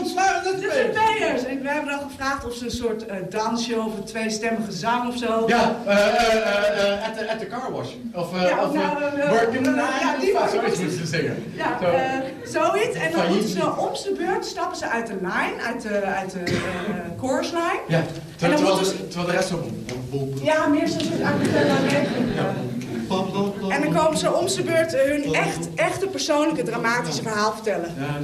Ontslagen ze ZZP'ers. En we hebben dan gevraagd of ze een soort eh, dansje of een tweestemmige zang of zo. Ja, eh, eh, at, the, at the car wash. Of, Ja, of nou, working ja, die was- zoiets moeten ze zingen. Ja, Zo. zoiets. En dan moeten ze om de beurt stappen ze uit de line, uit de, uit de chorus line. ja, terwijl, dan terwijl, de, terwijl de rest zo... Ja, meer zo'n soort a cappella regeling. En dan komen ze om de beurt eh, hun echt, echte persoonlijke dramatische verhaal vertellen. Ja,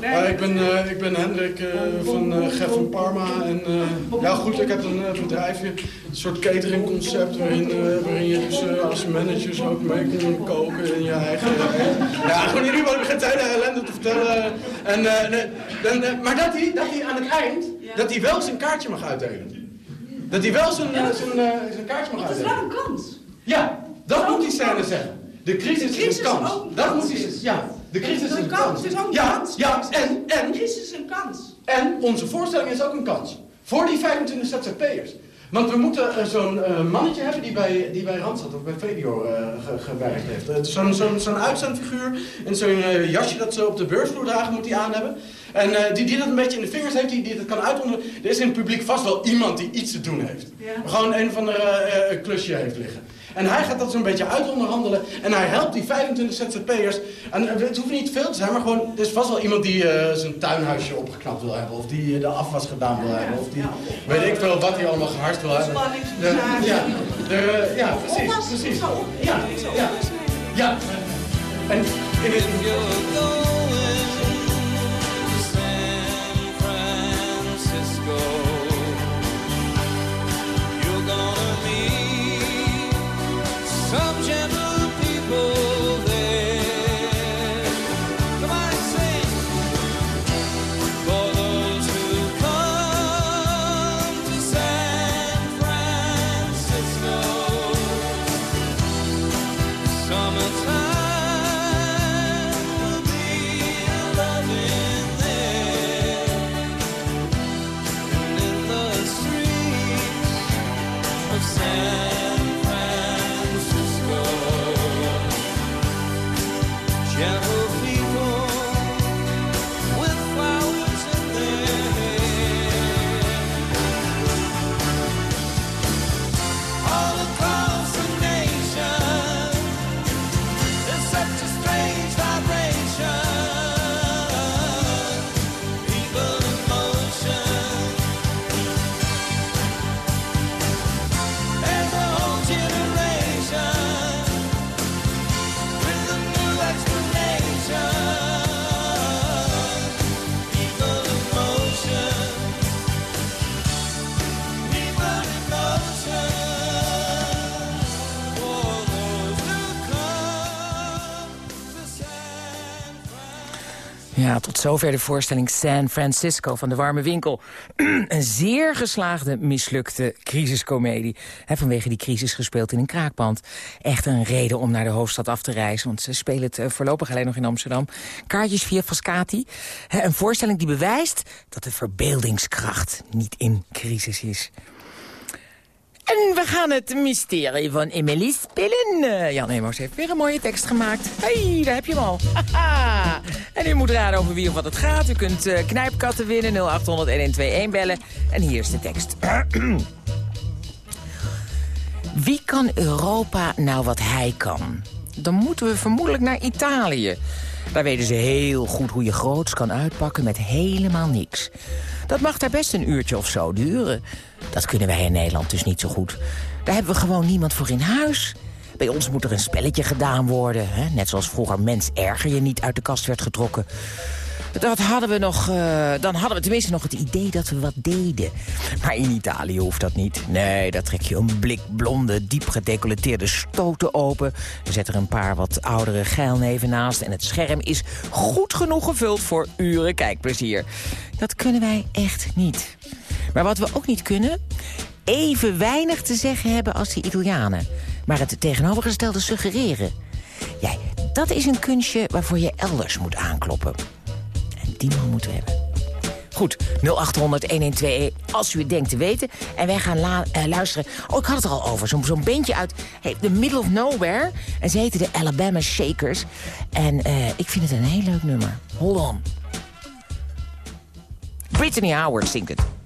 Ja, ik, ben, eh, ik ben Hendrik eh, van eh Gef van Parma. En, eh, ja goed, ik heb een eh, bedrijfje, een soort cateringconcept waarin, eh, waarin je dus eh, als managers ook mee kunt koken in je eigen... ja, gewoon in ieder geval, begin hele ellende te vertellen. En, eh, dan, eh, maar dat hij, dat hij aan het eind, dat hij wel zijn kaartje mag uitdelen. Dat hij wel zijn, eh, zijn, eh, zijn kaartje mag Het is wel een kans. Ja, dat moet die scène zeggen. De crisis, crisis is een kans. ook een dat kans moet hij. Ja, de crisis is een kans. kans. Het is ook een ja, kans. Ja, en, en, Een crisis is een kans. en onze voorstelling is ook een kans. Voor die 25 ZZP'ers. Want we moeten eh, zo'n eh, mannetje hebben die bij, die bij Randstad of bij Video eh, ge- gewerkt heeft. Zo'n zo'n zo'n uitzendfiguur en zo'n jasje dat ze op de beursvloer dragen moet hij aan hebben. En die, die dat een beetje in de vingers heeft, die, die dat kan uitonderen. Er is in het publiek vast wel iemand die iets te doen heeft. Ja. Gewoon een van de eh, klusje heeft liggen. En hij gaat dat zo'n beetje uitonderhandelen. En hij helpt die 25 ZZP'ers. En eh, het hoeft niet veel te zijn, maar gewoon... Er is vast wel iemand die eh, zijn tuinhuisje opgeknapt wil hebben. Of die eh, de afwas gedaan wil hebben. Of die, weet ik veel wat hij allemaal geharst wil hebben. De- Ja, de, ja, precies. Precies. Ja, ja, ja. En in het, Tot zover de voorstelling San Francisco van de Warme Winkel. een zeer geslaagde, mislukte crisiscomedie. Vanwege die crisis gespeeld in een kraakpand. Echt een reden om naar de hoofdstad af te reizen. Want ze spelen het eh, voorlopig alleen nog in Amsterdam. Kaartjes via Frascati. Een voorstelling die bewijst dat de verbeeldingskracht niet in crisis is. En we gaan het mysterie van Emily spelen. Eh, Jan Emos heeft weer een mooie tekst gemaakt. hey, daar heb je hem al. En u moet raden over wie of wat het gaat. U kunt eh, knijpkatten winnen, 0800-1121 bellen. En hier is de tekst. wie kan Europa nou wat hij kan? Dan moeten we vermoedelijk naar Italië. Daar weten ze heel goed hoe je groots kan uitpakken met helemaal niks. Dat mag daar best een uurtje of zo duren. Dat kunnen wij in Nederland dus niet zo goed. Daar hebben we gewoon niemand voor in huis. Bij ons moet er een spelletje gedaan worden. Hè? Net zoals vroeger mens erger je niet uit de kast werd getrokken. Dat hadden we nog, eh, dan hadden we tenminste nog het idee dat we wat deden. Maar in Italië hoeft dat niet. Nee, daar trek je een blik blonde, diep gedecolleteerde stoten open. Zet er een paar wat oudere geilneven naast... en het scherm is goed genoeg gevuld voor uren kijkplezier. Dat kunnen wij echt niet. Maar wat we ook niet kunnen... even weinig te zeggen hebben als die Italianen. Maar het tegenovergestelde suggereren. Ja, dat is een kunstje waarvoor je elders moet aankloppen. Die man moeten we hebben. Goed, 0800-1121 als u het denkt te weten. En wij gaan eh, luisteren... Oh, ik had het er al over. Zo'n zo'n bandje uit hey, the middle of nowhere. En ze heten de Alabama Shakers. En eh, ik vind het een heel leuk nummer. Hold on. Brittany Howard zingt het.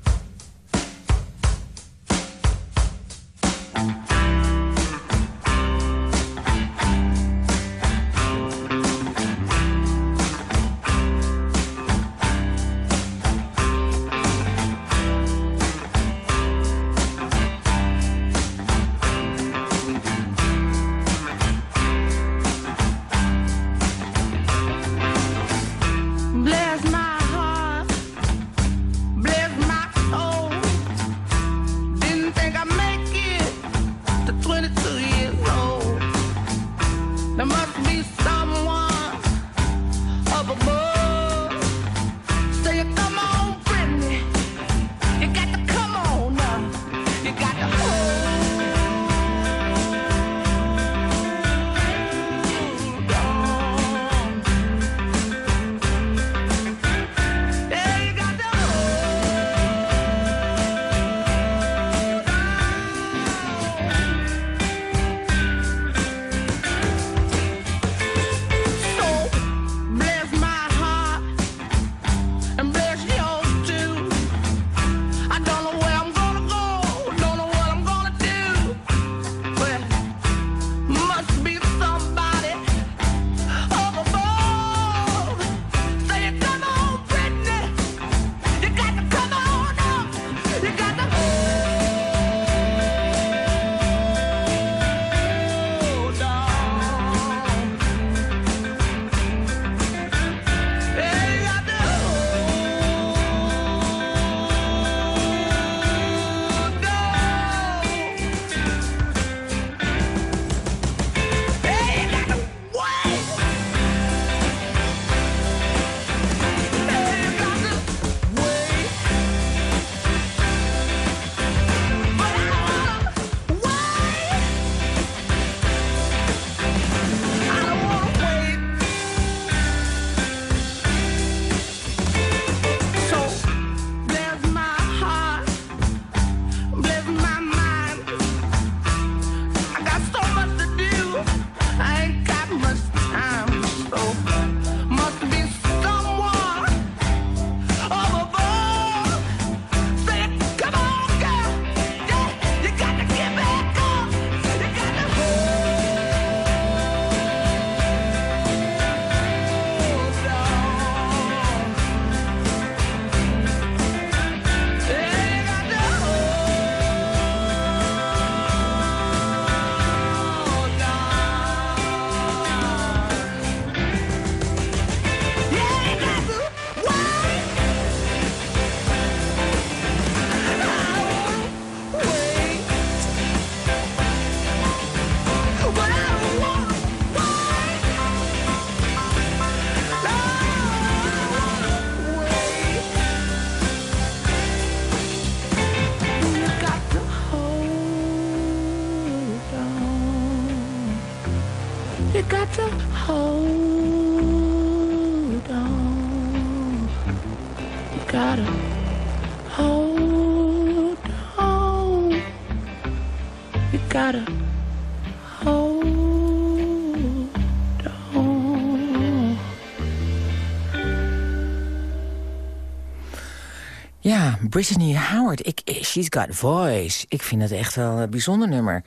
Ja, Brittany Howard. Ik, she's got voice. Ik vind het echt wel een bijzonder nummer.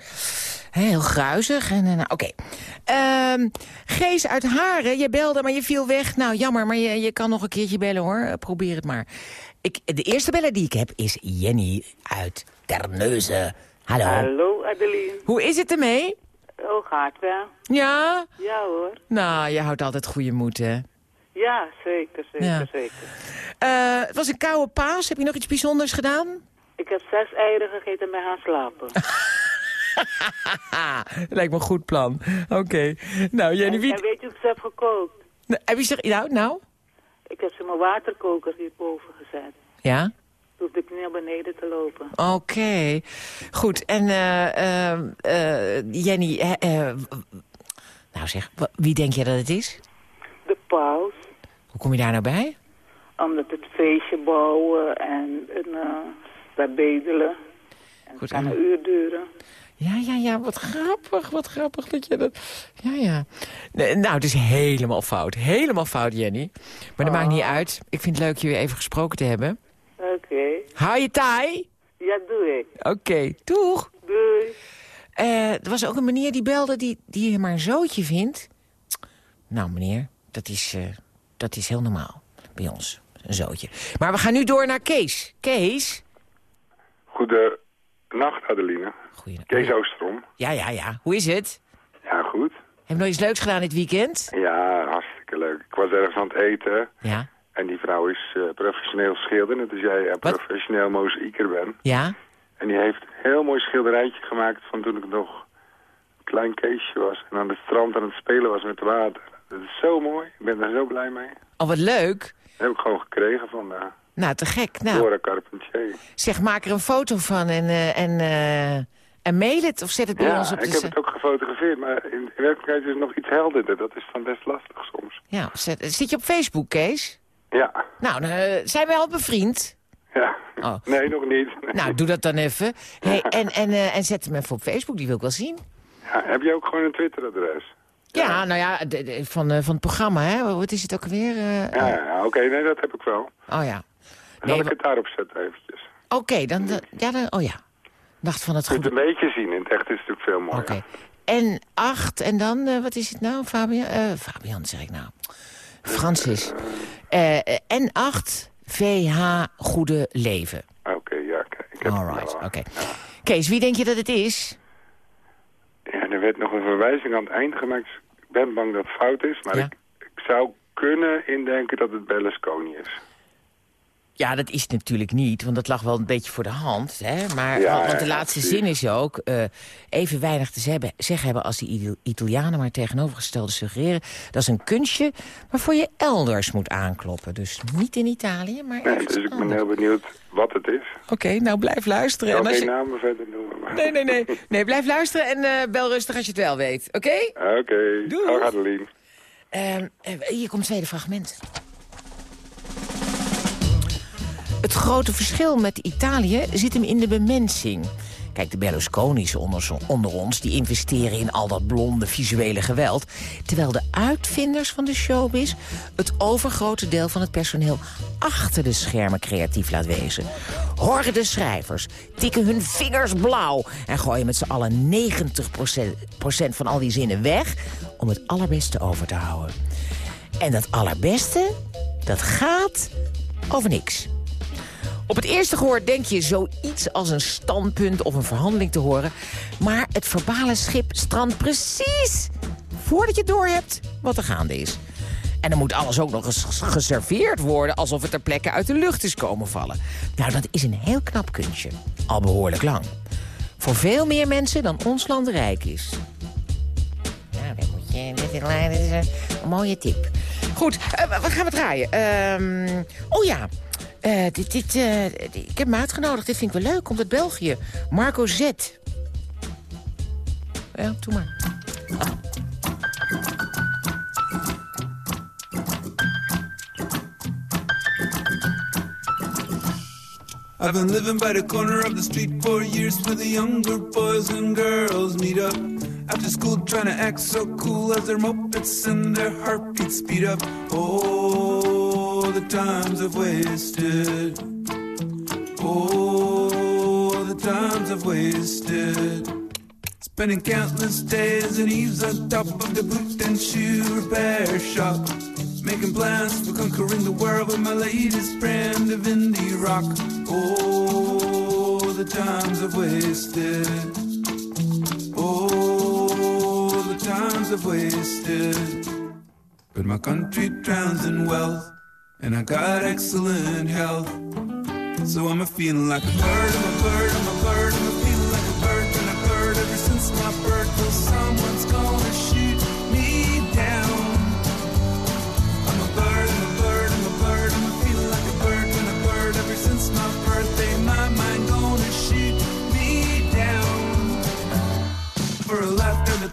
Heel gruizig. En, nou, Oké. Ehm, Gees uit Haren, je belde, maar je viel weg. Nou, jammer, maar je, je kan nog een keertje bellen, hoor. Eh, Probeer het maar. Ik, de eerste beller die ik heb is Jenny uit Terneuzen. Hallo. Hallo Adeline. Hoe is het ermee? Oh, gaat wel. Ja? Ja hoor. Nou, je houdt altijd goede moed, hè? Ja, zeker, zeker, Ja. zeker. Eh, het was een koude paas. Heb je nog iets bijzonders gedaan? Ik heb zes eieren gegeten en ben gaan slapen. Lijkt me een goed plan. Oké. Nou, Jenny, en, wie... en weet je hoe ik ze heb gekookt? Nou, heb je zeg... Nou, nou? Ik heb ze in mijn waterkoker hierboven gezet. Ja? Toen hoefde ik niet naar beneden te lopen. Oké. Goed. En eh, eh, eh, Jenny, nou zeg, wie denk je dat het is? De paus, Hoe kom je daar nou bij? omdat het feestje bouwen en, en eh, bij bedelen. En Goed, het kan en- een uur duren. Ja, ja, ja, wat grappig, wat grappig dat je dat... Ja, ja. Nee, nou, het is helemaal fout. Helemaal fout, Jenny. Maar dat maakt niet uit. Ik vind het leuk je weer even gesproken te hebben. Oké. Hou je taai? Ja, doe ik. Oké, doeg. Doei. Eh, er was ook een meneer die belde die, die je maar een zootje vindt. Nou, meneer, dat is, eh, dat is heel normaal bij ons. Een zootje. Maar we gaan nu door naar Kees. Kees? Goedenacht, Adeline. Goeie... Kees Oostrom. Ja, ja, ja. Hoe is het? Ja, goed. Heb je nog iets leuks gedaan dit weekend? Ja, hartstikke leuk. Ik was ergens aan het eten Ja. en die vrouw is eh, professioneel schilder. Net als jij een Wat? professioneel mozaïeker bent. Ja? En die heeft een heel mooi schilderijtje gemaakt van toen ik nog een klein Keesje was. En aan het strand aan het spelen was met water. Dat is zo mooi. Ik ben daar zo blij mee. Oh, wat leuk. Dat heb ik gewoon gekregen van uh, Nou, te gek. Nou, Dora Carpentier. zeg, maak er een foto van en, eh, en, eh, en mail het. Of zet het bij Ja, ons op ik de... heb s- het ook gefotografeerd, maar in, in werkelijkheid is het nog iets helderder. Dat is dan best lastig soms. Ja, zet, zit je op Facebook, Kees? Ja, Nou, eh, zijn wij al bevriend. ja. Oh. Nee, nog niet. Nou, doe dat dan even. Hey, en, en, en zet hem even op Facebook, die wil ik wel zien. Ja, heb je ook gewoon een Twitter-adres? Ja, nou ja, de- de- van, eh, van het programma, hè? Wat is het ook alweer? Eh, Ja, oké, nee, dat heb ik wel. Oh ja. Dan Nee, zal ik het daarop zetten eventjes. Oké, dan, ja, dan... Oh ja. Dacht van het Je kunt goede... een beetje zien, in het echt is het natuurlijk veel mooier. Oké. En acht, en dan, eh, wat is het nou, Fabian? Fabian, zeg ik nou. Francis. Eh, eh, en acht, VH Goede Leven. Oké, ja, oké. Ik heb het Alright, oké. Kees, wie denk je dat het is? Ja, er werd nog een verwijzing aan het eind gemaakt. Ik ben bang dat het fout is, maar Ja. ik, ik zou kunnen indenken dat het Berlusconi is. Ja, dat is het natuurlijk niet, want dat lag wel een beetje voor de hand. Hè? Maar, Ja, want, de laatste zin is ook... eh, even weinig te zeggen, zeggen hebben als die Italianen... maar tegenovergestelde suggereren. Dat is een kunstje waarvoor je elders moet aankloppen. Dus niet in Italië, maar Nee, dus ik ben heel benieuwd wat het is. Oké, nou blijf luisteren. Ik als geen je... namen verder noemen. Nee, nee, nee. Nee, blijf luisteren en eh, bel rustig als je het wel weet. Oké? Oké, Doeg. dag Adeline. Ehm, eh, hier komt het tweede fragment. Het grote verschil met Italië zit hem in de bemensing. Kijk, de Berlusconi's onder, onder ons die investeren in al dat blonde visuele geweld... terwijl de uitvinders van de showbiz het overgrote deel van het personeel... achter de schermen creatief laat wezen. Horde schrijvers tikken hun vingers blauw... en gooien met z'n allen 90% procent van al die zinnen weg... om het allerbeste over te houden. En dat allerbeste, dat gaat over niks. Op het eerste gehoor denk je zoiets als een standpunt of een verhandeling te horen. Maar het verbale schip strandt precies voordat je doorhebt wat er gaande is. En dan moet alles ook nog eens geserveerd worden... alsof het ter plekke uit de lucht is komen vallen. Nou, dat is een heel knap kunstje. Al behoorlijk lang. Voor veel meer mensen dan ons land rijk is. Nou, dat moet je... Dit is, een, een mooie tip. Goed, eh, wat gaan we draaien? Ehm, oh ja, uh, dit, dit, uh, ik heb maat genodigd, Dit vind ik wel leuk. Komt uit België. Marco Z. Ja, doe maar. I've been living by the corner of the street for years where the younger boys and girls meet up. After school trying to act so cool as their mopeds and their heartbeats speed up. Oh. The times I've wasted. Oh, the times I've wasted. Spending countless days and eves on top of the boot and shoe repair shop. Making plans for conquering the world with my latest brand of indie rock. Oh, the times I've wasted. Oh, the times I've wasted. But my country drowns in wealth, and I got excellent health. So I'm a feeling like a bird, I'm a bird, I'm a bird, I'm a feeling like a bird, and a bird ever since my birth. Till someone's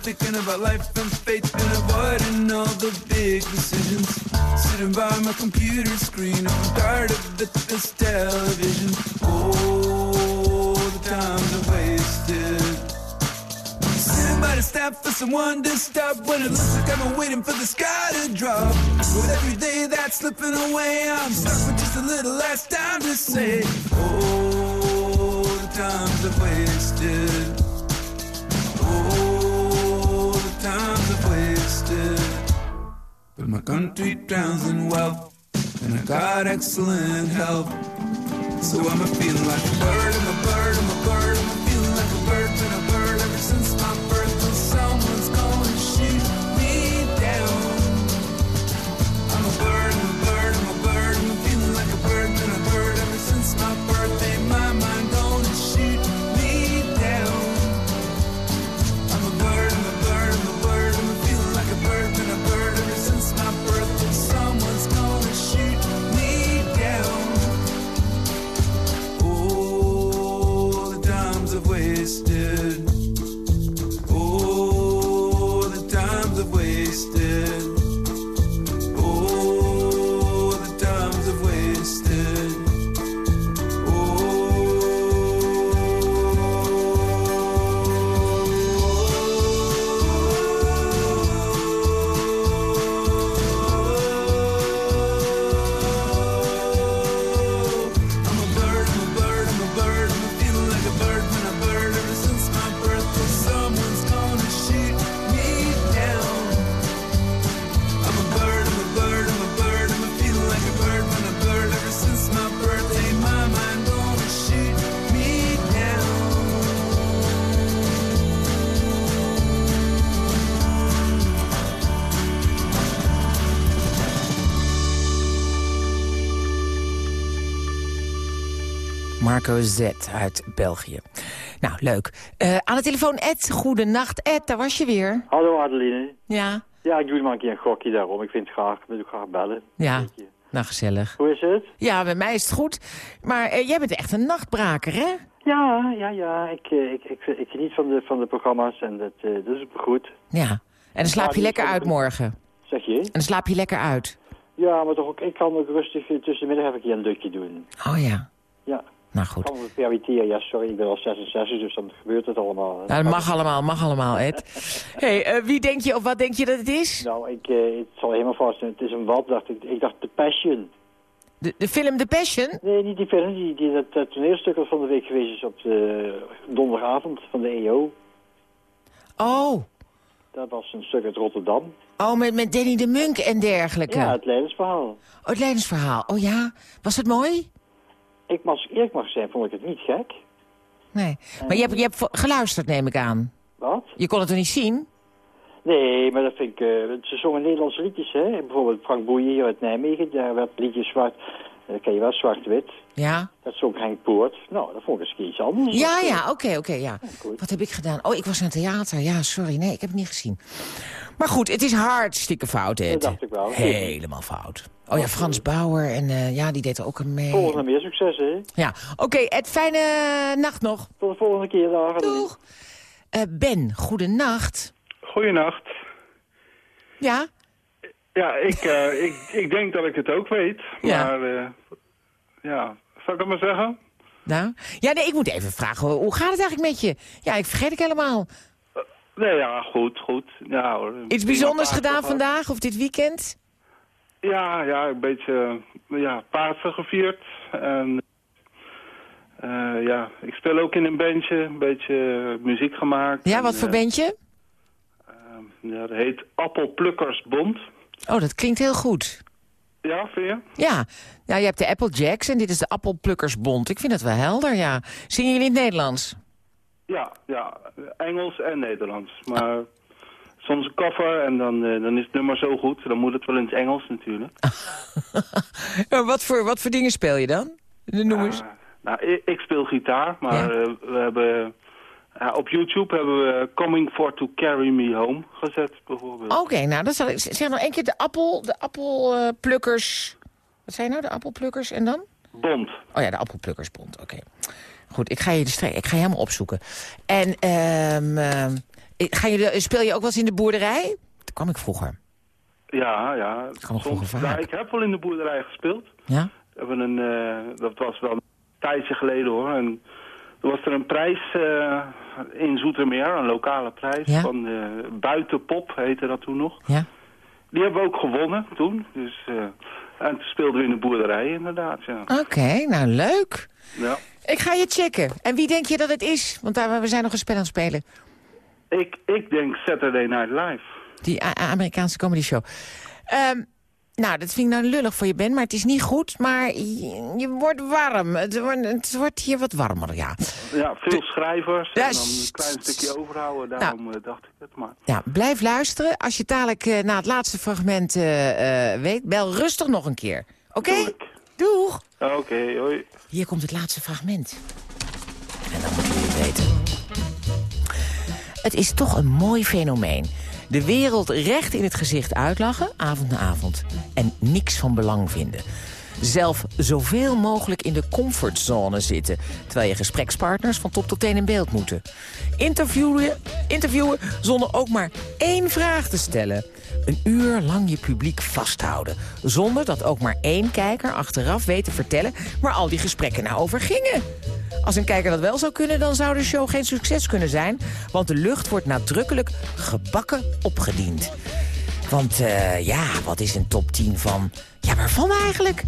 thinking about life and fate and avoiding all the big decisions. Sitting by my computer screen, I'm tired of the, this television. Oh, the times I've wasted. Sitting by the stop for someone to stop when it looks like I'm waiting for the sky to drop. With every day that's slipping away, I'm stuck with just a little less time to say. Oh, the times I've wasted. But my country drowns in wealth, and I got excellent health. So I'm a feeling like a bird, I'm a bird, I'm a bird, Marco Z uit België. Nou, leuk. Eh, aan de telefoon Ed. Goedenacht, Ed. Daar was je weer. Hallo Adeline. Ja. Ja, ik doe maar een keer een gokje daarom. Ik vind het graag, ik wil graag bellen. Ja. Nou, gezellig. Hoe is het? Ja, bij mij is het goed. Maar eh, jij bent echt een nachtbraker, hè? Ja, ja, ja. Ik, eh, ik, ik, ik geniet van de, van de programma's en dat, eh, dat is ook goed. Ja. En dan slaap je Ja, lekker uit morgen. Zeg je? En dan slaap je lekker uit. Ja, maar toch ook, ik kan ook rustig tussenmiddag even een keer een dutje doen. Oh ja. Ja. Nou goed. kan permitteren. Ja, sorry, ik ben al 66, dus dan gebeurt het allemaal. Nou, dat mag allemaal, mag allemaal, Ed. hey, eh, wie denk je of wat denk je dat het is? Nou, ik, eh, het zal helemaal vast zijn. Het is een wat, dacht ik. Ik dacht The Passion. De, de film The Passion? Nee, niet die film. Die, die, dat, dat toneelstuk dat van de week geweest is op de donderdagavond van de EO. Oh. Dat was een stuk uit Rotterdam. Oh, met, met Danny de Munk en dergelijke. Ja, het levensverhaal. Oh, het levensverhaal. Oh ja? Was het mooi? Ik mag eerlijk mag zijn, vond ik het niet gek. Nee. Maar je hebt, je hebt geluisterd, neem ik aan. Wat? Je kon het er niet zien? Nee, maar dat vind ik... eh, ze zongen Nederlandse liedjes, hè. Bijvoorbeeld Frank Boeien hier uit Nijmegen. Daar werd liedje zwart... Dat ken je wel, zwart-wit. Ja? Dat zong Henk Poort. Nou, dat vond ik eens iets anders. Ja, ja, oké, oké, ja. Wat heb ik gedaan? Oh, ik was naar het theater. Ja, sorry, nee, ik heb het niet gezien. Maar goed, het is hartstikke fout, Ed. Dat dacht ik wel. Helemaal fout. Oh ja, Frans Bauer en eh, ja, die deed er ook een mee. Volgende meer succes, hè. Ja, oké, Ed, fijne nacht nog. Tot de volgende keer, dag. Doeg. Eh, ben, goedenacht. Goedenacht. Ja? Ja, ik, eh, ik, ik denk dat ik het ook weet. Ja. Maar eh, ja, zal ik het maar zeggen? Nou? Ja, nee, ik moet even vragen, hoe gaat het eigenlijk met je? Ja, ik vergeet ik helemaal. Nee, ja, goed, goed. Ja, hoor. Iets bijzonders gedaan vandaag of dit weekend? Ja, ja, een beetje eh, ja, Pasen gevierd. En eh, ja, ik speel ook in een bandje, een beetje eh, muziek gemaakt. Ja, En, wat voor eh, bandje? Ja, dat heet Appelplukkersbond. Oh, dat klinkt heel goed. Ja, vind je? Ja, ja je hebt de Applejacks en dit is de Appelplukkersbond. Ik vind het wel helder, ja. Zingen jullie in het Nederlands? Ja, ja, Engels en Nederlands. Maar soms een cover en dan, eh, dan is het nummer zo goed. Dan moet het wel in het Engels natuurlijk. Wat, voor, wat voor dingen speel je dan? Noem eens. Nou, ik, ik speel gitaar, maar eh, we hebben... ja, op YouTube hebben we Coming for to Carry Me Home gezet, bijvoorbeeld. Oké, nou, dan zal ik... Zeg nog één keer de appel, de appelplukkers... Wat zijn nou, de appelplukkers en dan? Bond. Oh ja, de appelplukkersbond, oké. Goed, ik ga je de streek, ik ga je helemaal opzoeken. En ehm ik- ga je speel je ook wel eens in de boerderij? Daar kwam ik vroeger. Ja, ja. Kan ook vroeger vaak. ja, ik heb wel in de boerderij gespeeld. Ja? We hebben een, eh, dat was wel een tijdje geleden hoor. En er was er een prijs eh, in Zoetermeer, een lokale prijs. Ja? Van eh, Buitenpop heette dat toen nog. Ja? Die hebben we ook gewonnen toen. Dus, eh, en toen speelden we in de boerderij inderdaad, ja. Oké, nou leuk. ja. Ik ga je checken. En wie denk je dat het is? Want daar, we zijn nog een spel aan het spelen. Ik, ik denk Saturday Night Live. Die A- Amerikaanse comedy show. Ehm, nou, dat vind ik nou lullig voor je Ben, maar het is niet goed. Maar je, je wordt warm. Het wordt, het wordt hier wat warmer, ja. Ja, veel schrijvers Ja, en dan een klein stukje overhouden. Daarom eh, dacht ik het maar. Ja, blijf luisteren. Als je dadelijk eh, na het laatste fragment eh, weet, bel rustig nog een keer. Oké? Doeg! Oké, hoi. Hier komt het laatste fragment. En dan moeten jullie het weten. Het is toch een mooi fenomeen. De wereld recht in het gezicht uitlachen, avond na avond. En niks van belang vinden. Zelf zoveel mogelijk in de comfortzone zitten... terwijl je gesprekspartners van top tot teen in beeld moeten. Interviewen, interviewen zonder ook maar één vraag te stellen. Een uur lang je publiek vasthouden. Zonder dat ook maar één kijker achteraf weet te vertellen... waar al die gesprekken nou over gingen. Als een kijker dat wel zou kunnen, dan zou de show geen succes kunnen zijn. Want de lucht wordt nadrukkelijk gebakken opgediend. Want eh, ja, wat is een top 10 van... Ja, waarvan eigenlijk?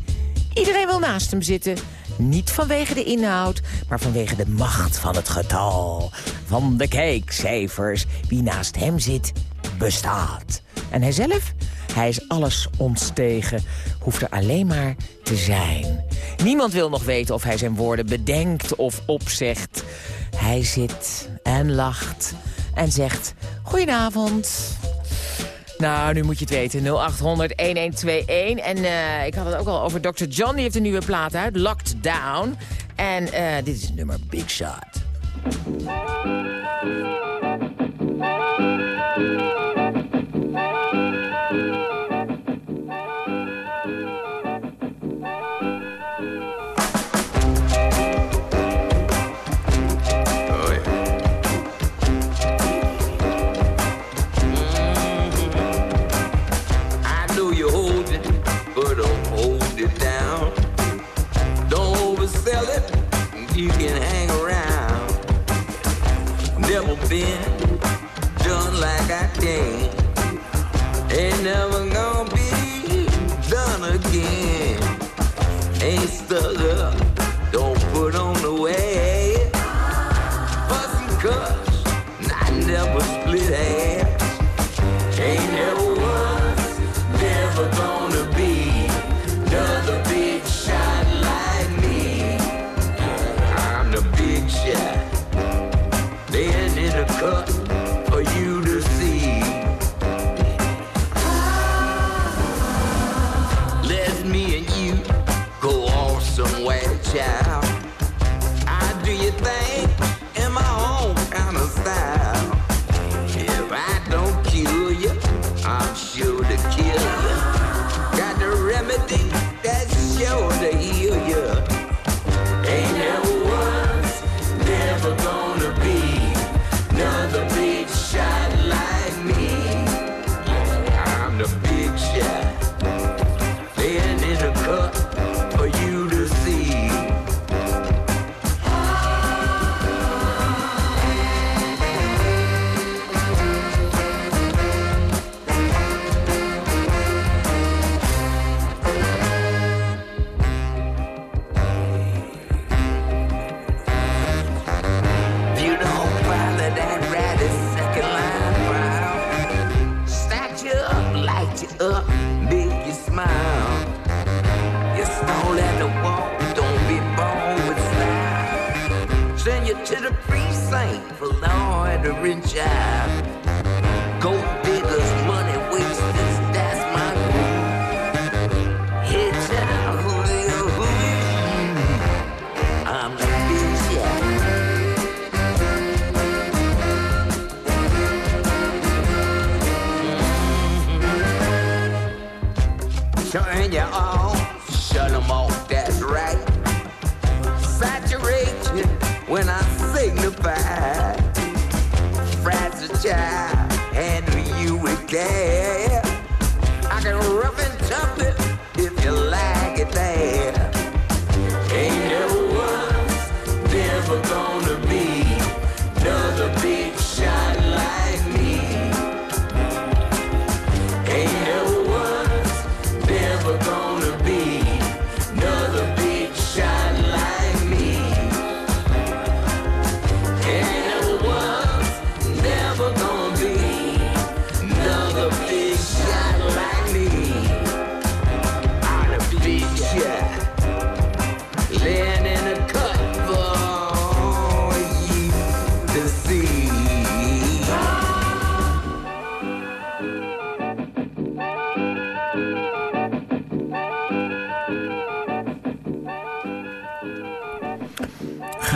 Iedereen wil naast hem zitten. Niet vanwege de inhoud, maar vanwege de macht van het getal. Van de kijkcijfers. Wie naast hem zit, bestaat. En hij zelf? Hij is alles ontstegen. Hoeft er alleen maar te zijn. Niemand wil nog weten of hij zijn woorden bedenkt of opzegt. Hij zit en lacht en zegt... Goedenavond. Nou, nu moet je het weten. 0800-1121. En eh, ik had het ook al over Dr. John. Die heeft een nieuwe plaat uit. Locked Down. En eh, dit is nummer Big Shot. the.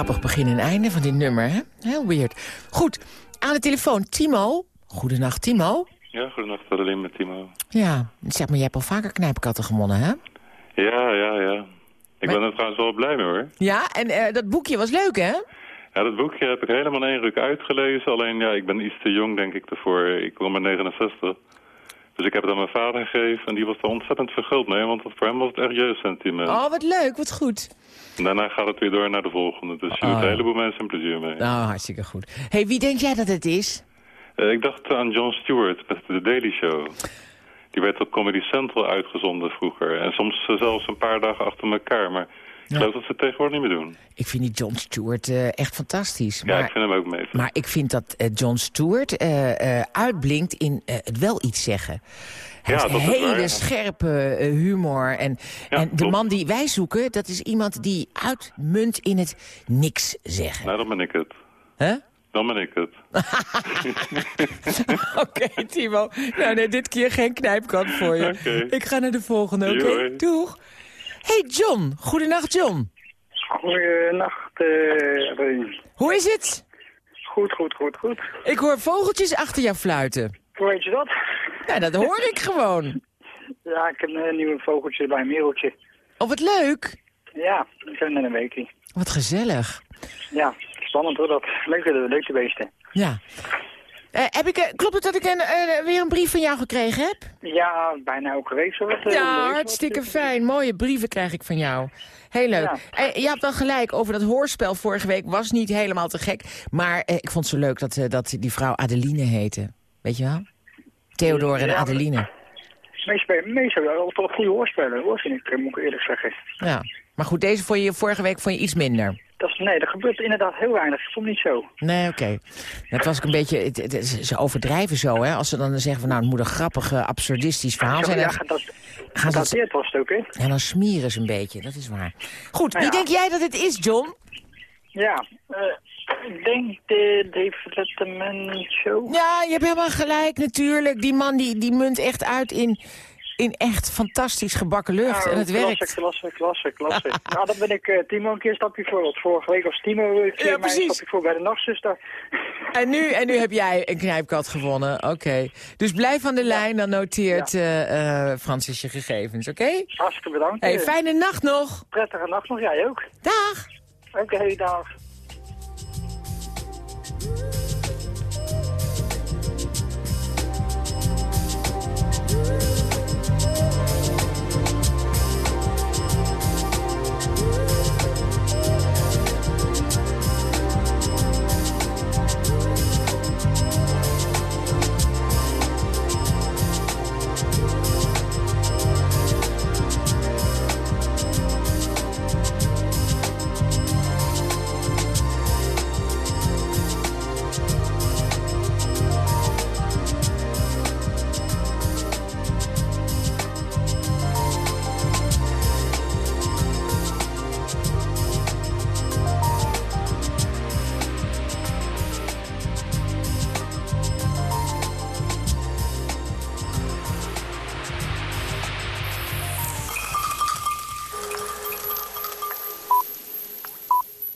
Grappig begin en einde van dit nummer, hè? Heel weird. Goed, aan de telefoon Timo. Goedenacht, Timo. Ja, goedenacht, Adeline met Timo. Ja, zeg maar, jij hebt al vaker knijpkatten gewonnen, hè? Ja, ja, ja. Ik ben er trouwens wel blij mee hoor. Ja, en eh, dat boekje was leuk, hè? Ja, dat boekje heb ik helemaal in één ruk uitgelezen. Alleen ja, ik ben iets te jong denk ik ervoor. Ik kom met 69. Dus ik heb het aan mijn vader gegeven en die was er ontzettend verguld mee. Want voor hem was het echt jeugdsentiment. Oh, wat leuk, wat goed. En daarna gaat het weer door naar de volgende. Dus je Oh. doet een heleboel mensen een plezier mee. Nou, hartstikke goed. hey, wie denk jij dat het is? Eh, ik dacht aan Jon Stewart met The Daily Show. Die werd op Comedy Central uitgezonden vroeger. En soms eh, zelfs een paar dagen achter elkaar. Maar ik geloof dat ze het tegenwoordig niet meer doen. Ik vind die Jon Stewart eh, echt fantastisch. Ja, maar, ik vind hem ook mee. maar ik vind dat eh, Jon Stewart eh, uitblinkt in het wel iets zeggen. Hij Ja, heeft hele waar, ja. scherpe humor. En, en de man die wij zoeken, dat is iemand die uitmunt in het niks zeggen. Nou, dan ben ik het. Hè? Dan ben ik het. Oké, Timo. Nou, nee, dit keer geen knijpkant voor je. Ik ga naar de volgende, oké? Doeg. Hey, John. Goedenacht, John. Goedenacht, eh Reun. Hoe is het? Goed, goed, goed, goed. Ik hoor vogeltjes achter jou fluiten. Hoe weet je dat? Ja, dat hoor ik gewoon. Ja, ik heb een nieuwe vogeltje bij een mereltje. Oh, wat leuk. Ja, ik heb net een weekje. Wat gezellig. Ja, spannend hoor dat. Leuk, eh, leuke beesten. Ja. Eh, heb ik, eh, klopt het dat ik een, eh, weer een brief van jou gekregen heb? Ja, bijna elke week zo Ja, leuk. hartstikke fijn. Mooie brieven krijg ik van jou. Heel leuk. Ja. Je hebt wel gelijk over dat hoorspel vorige week. Was niet helemaal te gek. Maar ik vond het zo leuk dat, dat die vrouw Adeline heette. Weet je wel? Theodore en Ja. Adeline. Meestal, wel toch goede hoorspelen hoor, vind ik, moet ik eerlijk zeggen. Ja. Maar goed, deze vond je vorige week vond je iets minder. Dat is, nee, er gebeurt inderdaad heel weinig. Ik vond niet zo. Nee, oké. Dat was ik een beetje... het- het- ze overdrijven zo, hè. Als ze dan zeggen van, nou, het moet een grappig, absurdistisch verhaal zijn. ja, En- dat, gaan het- gedateerd was het ook, hè? En dan smieren ze een beetje, dat is waar. Goed, Nou wie ja. denk jij dat het is, John? Ja, eh, ik denk de David Letterman show. Ja, je hebt helemaal gelijk, natuurlijk. Die man die, die munt echt uit in, in echt fantastisch gebakken lucht. En het klasse, werkt. Klasse, klasse, klasse. nou, dan ben ik uh, Timo een keer stapje voor. Want vorige week was Timo een keer ja, stapje voor bij de nachtzuster. en, nu, en nu heb jij een knijpkat gewonnen. Oké. Dus blijf aan de lijn, dan noteert ja. Eh, uh, Francis je gegevens, oké? Hartstikke bedankt. Hey, fijne nacht nog. Prettige nacht nog, jij ook. Dag. Oké, okay, dag.